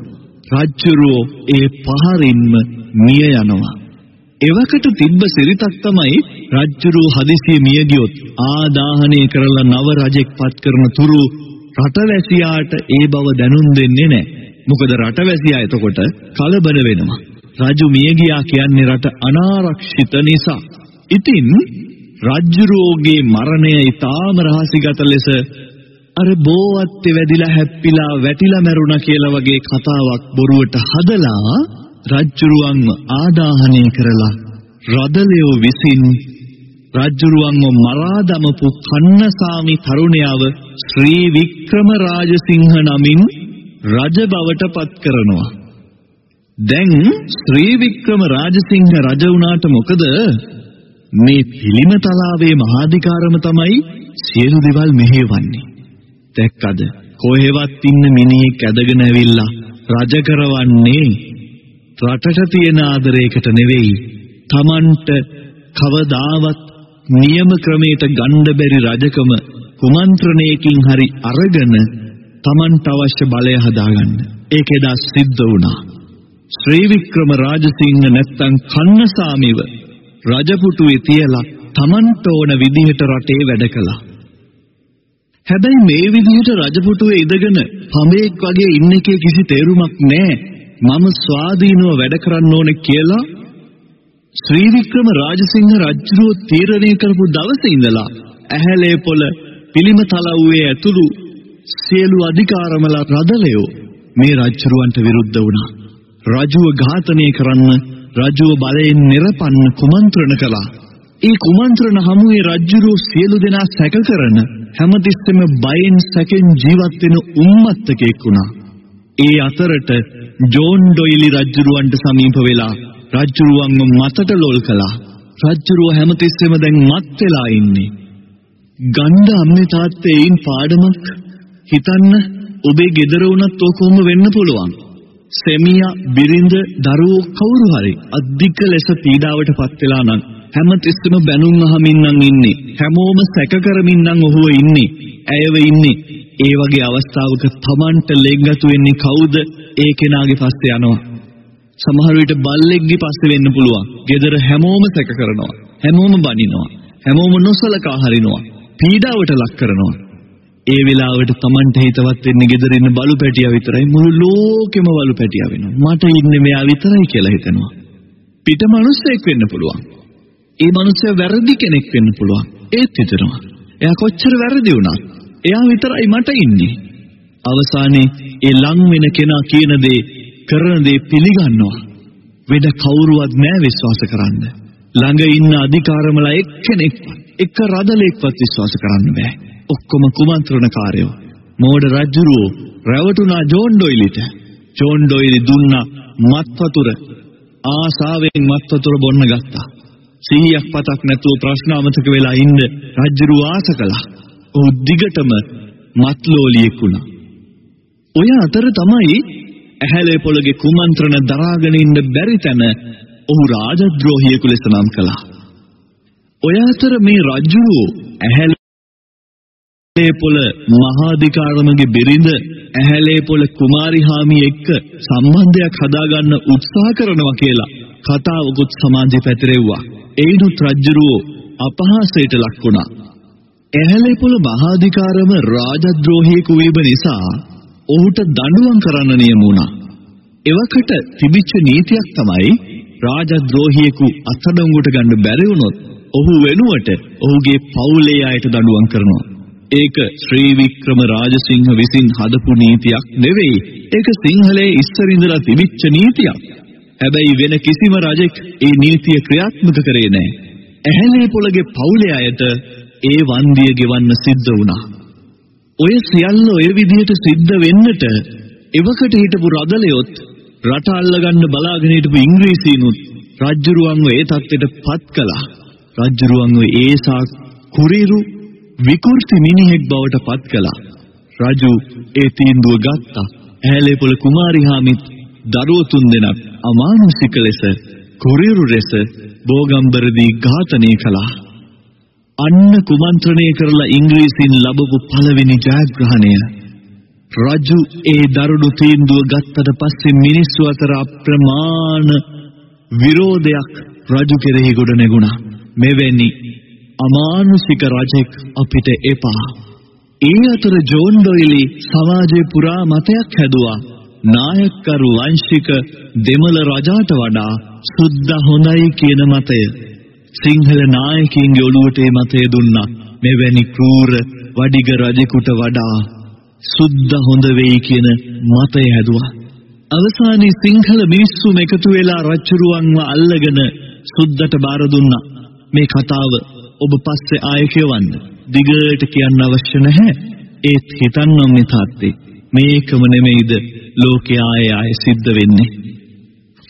රජ්ජුරුවෝ ඒ පහරින්ම මිය යනවා. එවකට තිබ්බ සිරිතක් තමයි රජ්ජුරුව හදිසියෙ මිය ගියොත් ආදාහනය කරලා නව රජෙක් පත් කරන තුරු රටවැසියාට ඒ බව දැනුම් දෙන්නේ නැහැ. මොකද රටවැසියා එතකොට කලබල වෙනවා. රජු මිය ගියා කියන්නේ රට අනාරක්ෂිත නිසා. ඉතින් රජ්ජුරුවෝගේ මරණය ඊටාම රහසිගත ලෙස අර බෝවත්තේ වැදිලා හැප්පිලා වැටිලා මැරුණා කියලා වගේ කතාවක් බොරුවට හදලා රජ්ජුරුවන්ව ආදාහනය කරලා රදලියෝ විසින් රජ්ජුරුවන්ව මරා දමපු කන්නසාමි තරුණයව ශ්‍රී වික්‍රම රාජසිංහ නමින් රජ බවට පත් කරනවා. දැන් ශ්‍රී වික්‍රම රාජසිංහ රජ වුණාට මොකද මේ පිළිම තලාවේ මහාධිකාරම තමයි සියලු දේවල් මෙහෙවන්නේ. දැක්කද? කොහෙවත් ඉන්න මිනිහෙක් ඇදගෙන ඇවිල්ලා රජ කරවන්නේ රටට තියෙන ආදරයකට නෙවෙයි. Tamanට කවදාවත් නියම ක්‍රමයට ගන්න බැරි රජකම කුමන්ත්‍රණයකින් හරි අරගෙන Tamanට අවශ්‍ය බලය හදාගන්න. ඒක එදා සිද්ධ වුණා. ශ්‍රී වික්‍රම රාජසිංහ නැත්තම් කන්නසාමිව රජපුටුවේ තියලා Tamanට ඕන විදිහට රටේ වැඩ කළා. හැබැයි මේ විදිහට රජපුටුවේ ඉඳගෙන පඹෙක් වගේ ඉන්න එකේ කිසි තේරුමක් නැහැ. මම ස්වාධීනව වැඩ කරන්න ඕනේ කියලා ශ්‍රී වික්‍රම රාජසිංහ රජුව තීරණය කරපු දවසේ ඉඳලා ඇහැලේ පොළ පිළිම තලව්වේ ඇතුළු සියලු අධිකාරමල රදලයෝ මේ රජුරවන්ට විරුද්ධ වුණා. රජුව ඝාතනය කරන්න රජුව බලයෙන් නිරපන්න කුමන්ත්‍රණ කළා. ඒ කුමන්ත්‍රණ හමුවේ රජුරෝ සියලු දෙනා සැක කරන හැමතිස්සෙම බයෙන් සැකෙන් ජීවත් වෙන උම්මත්තකෙක් වුණා. ඒ අතරට ජෝන් ඩොයිලි රජුරවන්ට සමීප වෙලා රජුරුවන්ව මතට ලොල් කළා. රජුරුව හැමතිස්සෙම දැන් මත් වෙලා ඉන්නේ. ගන්ධ අම්මේ තාත්තේ ඒන් පාඩමක් හිතන්න ඔබේ ගෙදර වුණත් ඕක කොහොම වෙන්න පුළුවන්. සෙමියා බිරිඳ දරුවෝ කවුරු හරි අධික ලෙස පීඩාවට පත් වෙලා නම් හැමතිස්සෙම බැනුම් අහමින් නම් ඉන්නේ හැමෝම සැක කරමින් නම් ඔහුව ඉන්නේ ඇයව ඉන්නේ ඒ වගේ අවස්ථාවක Tamanට ලෙන්ගතු වෙන්නේ කවුද? ඒ කෙනාගේ පස්සේ යනවා. සමහර විට බල්ලෙක්ගේ පස්සේ වෙන්න පුළුවන්. gedara හැමෝම සැක කරනවා. හැමෝම බනිනවා. හැමෝම නොසලකා හරිනවා. පීඩාවට ලක් කරනවා. ඒ වෙලාවට Tamanට හිතවත් වෙන්නේ gedara ඉන්න බලු පැටියා විතරයි. මුළු ලෝකෙම බලු පැටියා වෙනවා. මට ඉන්නේ මෙයා විතරයි කියලා හිතනවා. පිට මිනිස්සෙක් වෙන්න පුළුවන්. ඒ මිනිස්සයා වැරදි කෙනෙක් වෙන්න පුළුවන්. ඒත් හිතනවා. එයා කොච්චර වැරදි වුණත් එයා විතරයි මට ඉන්නේ. අවසානයේ ඒ ලං වෙන කෙනා කියන දේ කරන දේ පිළිගන්නවා. වෙන කවුරුවත් නෑ විශ්වාස කරන්න. ළඟ ඉන්න අධිකාරමලා එක්කෙනෙක්වත් එක රදලෙක්වත් විශ්වාස කරන්න බෑ. ඔක්කොම කුමන්ත්‍රණකාරයෝ. මෝඩ රජුරෝ රැවටුණා ජෝන් ඩොයිලිට. ජෝන් ඩොයිලි දුන්නා මත් වතුර ආසාවෙන් මත් වතුර බොන්න ගත්තා. සිහියක් පතක් නැතුව ප්‍රශ්න අමතක වෙලා ඉන්න රජුරු ආස කළා. ඔහු දිගටම මත්ලෝලියෙක් වුණා ඔය අතර තමයි ඇහැලේ පොළගේ කුමන්ත්‍රණ දරාගෙන ඉන්න බැරි තැන ඔහු රාජද්‍රෝහියෙකු ලෙස නම් කළා ඔය අතර මේ රජුරු ඇහැල ඇහැලේ පොළ මහාධිකාරමගේ බිරිඳ ඇහැලේ පොළ කුමාරි හාමිය එක්ක සම්බන්ධයක් හදාගන්න උත්සාහ කරනවා කියලා කතාවකුත් සමාජෙ පැතිරෙව්වා. ඒනුත් රජ්ජුරුවෝ අපහාසයට ලක් වුණා. ඇහැලේපොළ මහාධිකාරම රාජද්‍රෝහියෙකු වීම නිසා ඔහුට දඬුවම් කරන්න නියම වුණා. එවකට තිබිච්ච නීතියක් තමයි රාජද්‍රෝහියෙකු අත්අඩංගුවට ගන්න බැරි වුණොත් ඔහු වෙනුවට ඔහුගේ පවුලේ අයට දඬුවම් කරනවා. ඒක ශ්‍රී වික්‍රම රාජසිංහ විසින් හදපු නීතියක් නෙවෙයි. ඒක සිංහලයේ ඉස්සර ඉඳලා තිබිච්ච නීතියක්. හැබැයි වෙන කිසිම රජෙක් ඒ නීතිය ක්‍රියාත්මක කරේ නැහැ. ඇහැලේ පොළගේ පවුලේ අයට ඒ වන්දිය ගෙවන්න සිද්ධ වුණා. ඔය සියල්ල ඔය විදිහට සිද්ධ වෙන්නට එවකට හිටපු රදලයොත් රට අල්ලගන්න බලාගෙන හිටපු ඉංග්‍රීසීනුත් රජ්ජුරුවන්ව ඒ තත්ත්වයට පත් කළා. රජ්ජුරුවන්ව ඒසා කුරිරු විකෘති මිනිහෙක් බවට පත් කළා. රජු ඒ තීන්දුව ගත්තා. ඈලේපොළ කුමාරිහාමිත් දරුවෝ තුන්දෙනෙක් අමානුෂික ලෙස කුරිරු ලෙස බෝගම්බරදී ඝාතනය කළා. අන්න කුමන්ත්‍රණය කරලා ඉංග්‍රීසින් ලැබපු පළවෙනි ජයග්‍රහණය රජු ඒ දරුණු තීන්දුව ගත්තට පස්සේ මිනිස්සු අතර අප්‍රමාණ විරෝධයක් රජු කෙරෙහි ගොඩ නැගුණා. මෙවැනි අමානුෂික රජෙක් අපිට එපා. ඒ අතර ජෝන් ඩොයිලි සමාජේ පුරා මතයක් හැදුවා. නායකකරු වංශික දෙමළ රජාට වඩා සුද්ධ හොඳයි කියන මතය. සිංහල නායකයින්ගේ ඔළුවට මේ මතය දුන්නා. මෙවැනි ක්‍රූර වඩිග රජෙකුට වඩා සුද්ධ හොඳ වෙයි කියන මතය හැදුවා. අවසානයේ සිංහල මිනිස්සුම එකතු වෙලා රජුරුවන්ව අල්ලගෙන සුද්දට බාර දුන්නා. මේ කතාව ඔබ පස්සේ ආයෙ කියවන්න. දිගට කියන්න අවශ්‍ය නැහැ. ඒත් හිතන්නම් මේ තාත්තේ මේකම නෙමෙයිද ලෝකයේ ආයෙ ආයෙ සිද්ධ වෙන්නේ.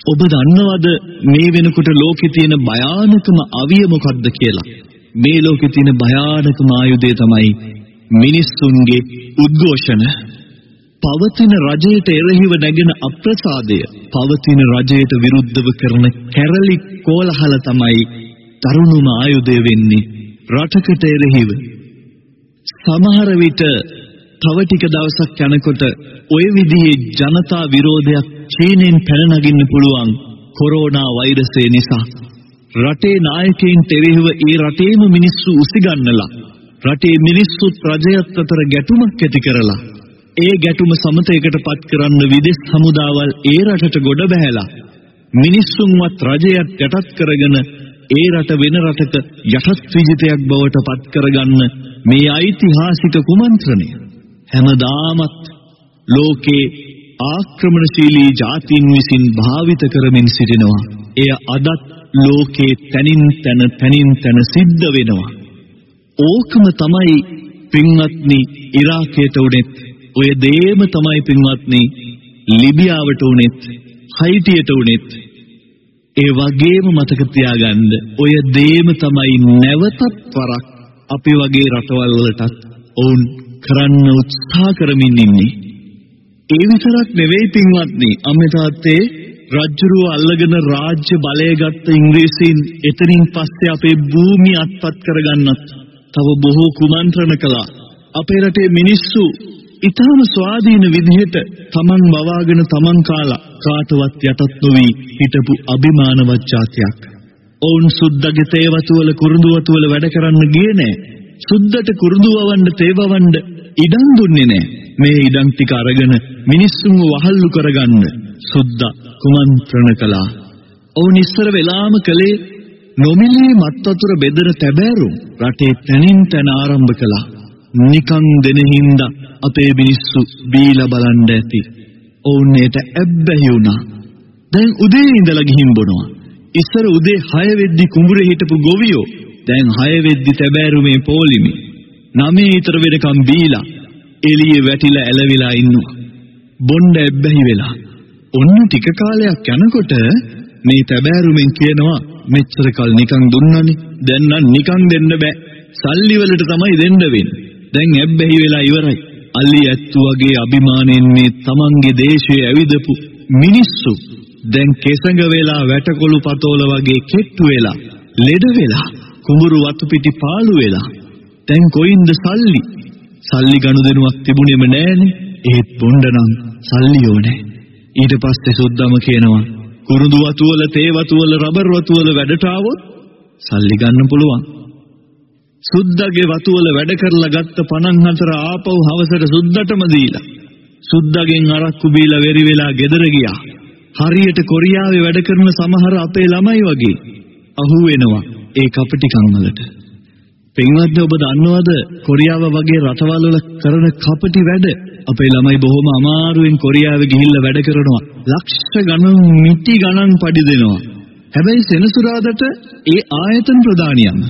ඔබ දන්නවද මේ වෙනකොට ලෝකේ තියෙන භයානකම අවිය මොකක්ද කියලා? මේ ලෝකේ තියෙන භයානකම ආයුධය තමයි මිනිස්සුන්ගේ උද්ඝෝෂණ. පවතින රජයට එරෙහිව නැගෙන අප්‍රසාදය, පවතින රජයට විරුද්ධව කරන කැරලි කෝලහල තමයි තරුණුම ආයුධය වෙන්නේ රටකට එරෙහිව. සමහර විට තව ටික දවසක් යනකොට ওই විදිහේ ජනතා විරෝධයක් චීනෙන් පැන නගින්න පුළුවන් කොරෝනා වෛරසය නිසා. රටේ නායකයින්ට එරෙහිව ඒ රටේම මිනිස්සු උසිගන්නලා රටේ මිනිස්සුත් රජයත් අතර ගැටුමක් ඇති කරලා ඒ ගැටුම සමතයකට පත් කරන්න විදෙස් හමුදාවල් ඒ රටට ගොඩ බැහැලා මිනිස්සුන්වත් රජයත් යටත් කරගෙන ඒ රට වෙන රටක යටත් විජිතයක් බවට පත් කරගන්න මේ ඓතිහාසික කුමන්ත්‍රණය හැමදාමත් ලෝකේ ආක්‍රමණශීලී ජාතීන් විසින් භාවිත කරමින් සිටිනවා. එය අදත් ලෝකේ තනින් තන තනින් තන සිද්ධ වෙනවා. ඕකම තමයි පින්වත්නි ඉරාකයට උනේත් ඔය දේම තමයි පින්වත්නි ලිබියාවට උනේත් හයිටියට උනේත් ඒ වගේම මතක තියාගන්න ඔය දේම තමයි නැවතත් වරක් අපි වගේ රටවල් වලටත් ඔවුන් කරන්න උත්සාහ කරමින් ඉන්නේ. ඒ විතරක් නෙවෙයි පින්වත්නි අම්මේ තාත්තේ රජ්ජුරුව අල්ලගෙන රාජ්‍ය බලය ගත්ත ඉංග්‍රීසීන් එතනින් පස්සේ අපේ භූමිය අත්පත් කරගන්නත් තව බොහෝ කුමන්ත්‍රණ කළා. අපේ රටේ මිනිස්සු ඊටම ස්වාධීන විදිහට තමන් වවාගෙන තමන් කාලා කාටවත් යටත් නොවි හිටපු අභිමානවත් જાතියක්. ඔවුන් සුද්දගේ තේවතු වල කුරුඳු වතු වල වැඩ කරන්න ගියේ නෑ. සුද්දට කුරුඳු වවන්න තේවවන්න ඉඩම් දුන්නේ නෑ. මේ ඉඩම් ටික අරගෙන මිනිස්සුන්ව වහල්ලු කරගන්න සුද්දා කුමන්ත්‍රණ කළා. ඔවුන් ඉස්සර වෙලාම කලේ නොමිලේ මත් වතුර බෙදර තැබෑරුම් රටේ තනින් තන ආරම්භ කළා. නිකන් දෙන හින්දා අපේ මිනිස්සු බීලා බලන්න ඇති. ඔවුන් ඒට ඇබ්බැහි වුණා. දැන් උදේ ඉඳලා ගිහින් බොනවා. ඉස්සර උදේ 6 වෙද්දි කුඹුරේ හිටපු ගොවියෝ දැන් 6 වෙද්දි තැබෑරුමේ පොලිමි. 9 ඊතර වෙනකම් බීලා එළියේ වැටිලා ඇලවිලා ඉන්නවා. බොණ්ඩ ඇබ්බැහි වෙලා. ඔන්න ටික කාලයක් යනකොට මේ තැබෑරුමෙන් කියනවා මෙච්චර කල් නිකන් දුන්නනේ දැන් නම් නිකන් දෙන්න බෑ සල්ලි වලට තමයි දෙන්න වෙන්නේ දැන් ඇබ්බැහි වෙලා ඉවරයි අලි ඇත්තු වගේ අභිමාණයෙන් මේ තමන්ගේ දේශයේ ඇවිදපු මිනිස්සු දැන් කෙසඟ වෙලා වැටකොළු පතෝල වගේ කෙට්ටු වෙලා ලෙඩ වෙලා කුඹුරු වතු පිටි පාළු වෙලා දැන් කොයින්ද සල්ලි? සල්ලි ගනුදෙනුවක් තිබුණෙම නෑනේ. ඒත් බොණ්ඩ නම් සල්ලි ඕනේ ඊට පස්සේ සුද්දම කියනවා කුරුඳු වතු වල තේ වතු වල රබර් වතු වල වැඩට ආවොත් සල්ලි ගන්න පුළුවන්. සුද්දාගේ වතුවල වැඩ කරලා ගත්ත පණන් හතර ආපහු හවසට සුද්දටම දීලා සුද්දාගෙන් අරක්කු බීලා වෙරි වෙලා ගෙදර ගියා. හරියට කොරියාවේ වැඩ කරන සමහර අපේ ළමයි වගේ. අහු වෙනවා ඒ කපටිකම් වලට. පින්වත්නි ඔබ දන්නවද කොරියාව වගේ රටවල් වල කරන කපටි වැඩ අපේ ළමයි බොහොම අමාරුවෙන් කොරියාවේ ගිහිල්ලා වැඩ කරනවා. ලක්ෂ ගණන් මිටි ගණන් පඩි දෙනවා. හැබැයි සෙනසුරාදට ඒ ආයතන ප්‍රදානියන්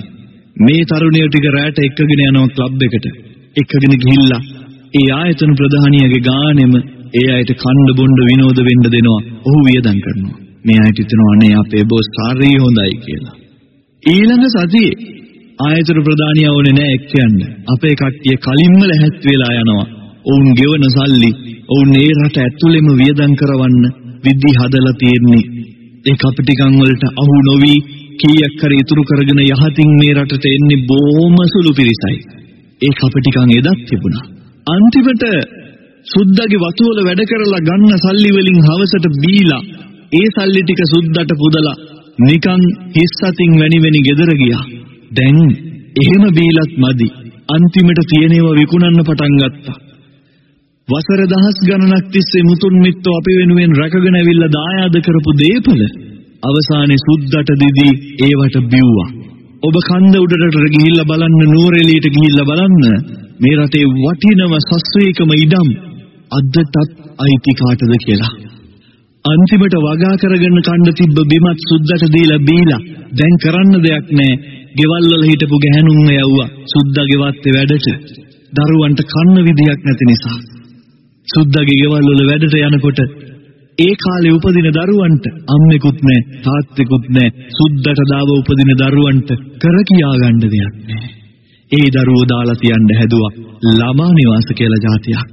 මේ තරුණිය ටික රැට එක්කගෙන යනවා ක්ලබ් එකට. එක්කගෙන ගිහිල්ලා ඒ ආයතන ප්‍රධානියගේ ගානෙම ඒ අයට කන්න බොන්න විනෝද වෙන්න දෙනවා. ඔහු වියදම් කරනවා. මේ අයට හිතනවා අනේ අපේ බොස් හරි හොඳයි කියලා. ඊළඟ සතියේ ආයතන ප්‍රධානියා ඕනේ නෑ එක්ක යන්න. අපේ කට්ටිය කලින්ම ලැහැත් වෙලා යනවා. ඔවුන් ගෙවන සල්ලි ඔවුන් ඒ රට ඇතුළෙම වියදම් කරවන්න විදි හදලා තියෙන්නේ. ඒ කපටිකම් වලට අහු නොවි කීයක් කර ඉතුරු කරගෙන යහතින් මේ රටට එන්නේ බොහොම සුළු පිරිසයි. ඒ කපටිකම් එදත් තිබුණා. අන්තිමට සුද්දාගේ වතුවල වැඩ කරලා ගන්න සල්ලි වලින් හවසට බීලා ඒ සල්ලි ටික සුද්දාට පුදලා නිකන් හිස් අතින් වැනි වැනි ගෙදර ගියා. දැන් එහෙම බීලත් මදි. අන්තිමට තියෙනේව විකුණන්න පටන් ගත්තා. වසර දහස් ගණනක් තිස්සේ මුතුන් මිත්තෝ අපි වෙනුවෙන් රැකගෙන ඇවිල්ලා දායාද කරපු දේපල අවසානයේ සුද්දට දිදී ඒවට බිව්වා. ඔබ කන්ද උඩරට ගිහිල්ලා බලන්න නූරෙලියට ගිහිල්ලා බලන්න මේ රටේ වටිනම සස්ත්‍රීකම ඉඩම් අදටත් අයිති කාටද කියලා. අන්තිමට වගා කරගෙන කන්න තිබ්බ බිමත් සුද්දට දීලා බීලා දැන් කරන්න දෙයක් නැහැ. ගෙවල් වල හිටපු ගැහණුන් යවුවා සුද්දාගේ වත්තේ වැඩට. දරුවන්ට කන්න විදියක් නැති නිසා. සුද්දාගේ ගෙවල් වල වැඩට යනකොට ඒ කාලේ උපදින දරුවන්ට අම්මෙකුත් නැහැ තාත්තෙකුත් නැහැ සුද්දට දාව උපදින දරුවන්ට කර කියා ගන්න දෙයක් නැහැ. ඒ දරුවෝ දාලා තියන්න හැදුවා ළමා නිවාස කියලා જાතියක්.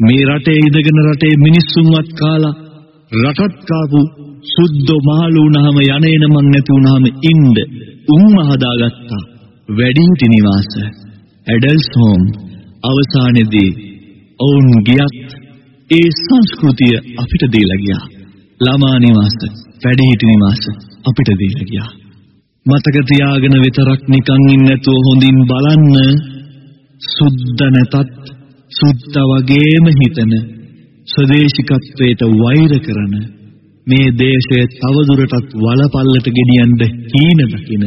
මේ රටේ ඉඳගෙන රටේ මිනිස්සුන්වත් කාලා රටත් කාපු සුද්ධ මහලු වුණාම යන්නේන මං නැති වුණාම ඉන්න උන්ම හදාගත්තා වැඩිහිටි නිවාස. ඇඩල්ට්ස් හෝම් අවසානයේදී ඔවුන් ගියත් ඒ සංස්කෘතිය අපිට දීලා ගියා. ළමා නිවාස වැඩිහිටි නිවාස අපිට දීලා ගියා. මතක තියාගෙන විතරක් නිකන් ඉන්න නැතුව හොඳින් බලන්න සුද්ධ නැතත් සුද්ධ වගේම හිතන ස්වදේශිකත්වයට වෛර කරන මේ දේශය තවදුරටත් වලපල්ලට ගෙනියන්න හීන දකින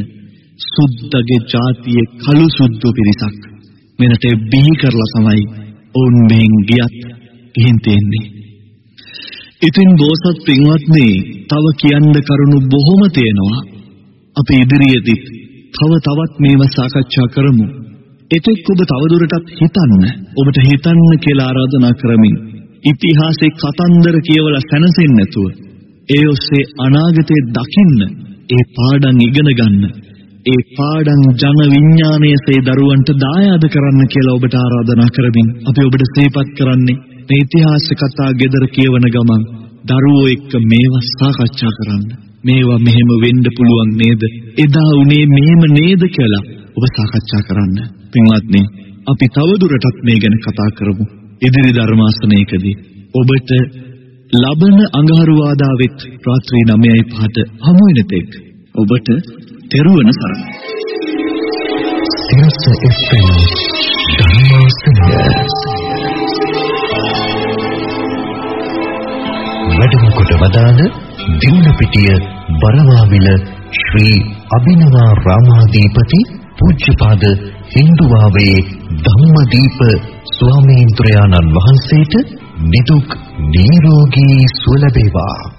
සුද්ධගේ ජාතියේ කළු සුද්ධ පිරිසක් මෙරට බිහි කරලා තමයි ඔවුන් මෙන් ගියත් ගිහින් තියෙන්නේ. ඉතින් බෝසත් පින්වත්නි තව කියන්න කරුණු බොහොම තියෙනවා. අපි ඉදිරියේදී තව තවත් මේව සාකච්ඡා කරමු. එතෙක් ඔබ තවදුරටත් හිතන්න, ඔබට හිතන්න කියලා ආරාධනා කරමින් ඉතිහාසයේ කතන්දර කියවලා සැනසෙන්නේ නැතුව ඒ ඔස්සේ අනාගතේ දකින්න, ඒ පාඩම් ඉගෙන ගන්න, ඒ පාඩම් ජන විඥානයේසේ දරුවන්ට දායාද කරන්න කියලා ඔබට ආරාධනා කරමින් අපි ඔබට සිහිපත් කරන්නේ මේ ඉතිහාස කතා ගෙදර කියවන ගමන් දරුවෝ එක්ක මේවා සාකච්ඡා කරන්න. මේවා මෙහෙම වෙන්න පුළුවන් නේද? එදා උනේ මෙහෙම නේද කියලා ඔබ සාකච්ඡා කරන්න. පින්වත්නි, අපි තවදුරටත් මේ ගැන කතා කරමු. ඉදිරි ධර්මාසනයකදී ඔබට ලබන අඟහරුවාදාවෙත් රාත්‍රී 9:05ට හමු වෙන තෙක් ඔබට තෙරුවන් සරණයි. සිරස FM ධර්මාසනය වැඩම කොට වදාළ දින්නපිටිය බරවාවිල ශ්‍රී අභිනවා රාමාදීපති පූජ්‍යපාද හින්දුවාවේ ධම්මදීප ස්වාමීන්ද්‍රයාණන් වහන්සේට නිදුක් නිරෝගී සුව ලැබේවා.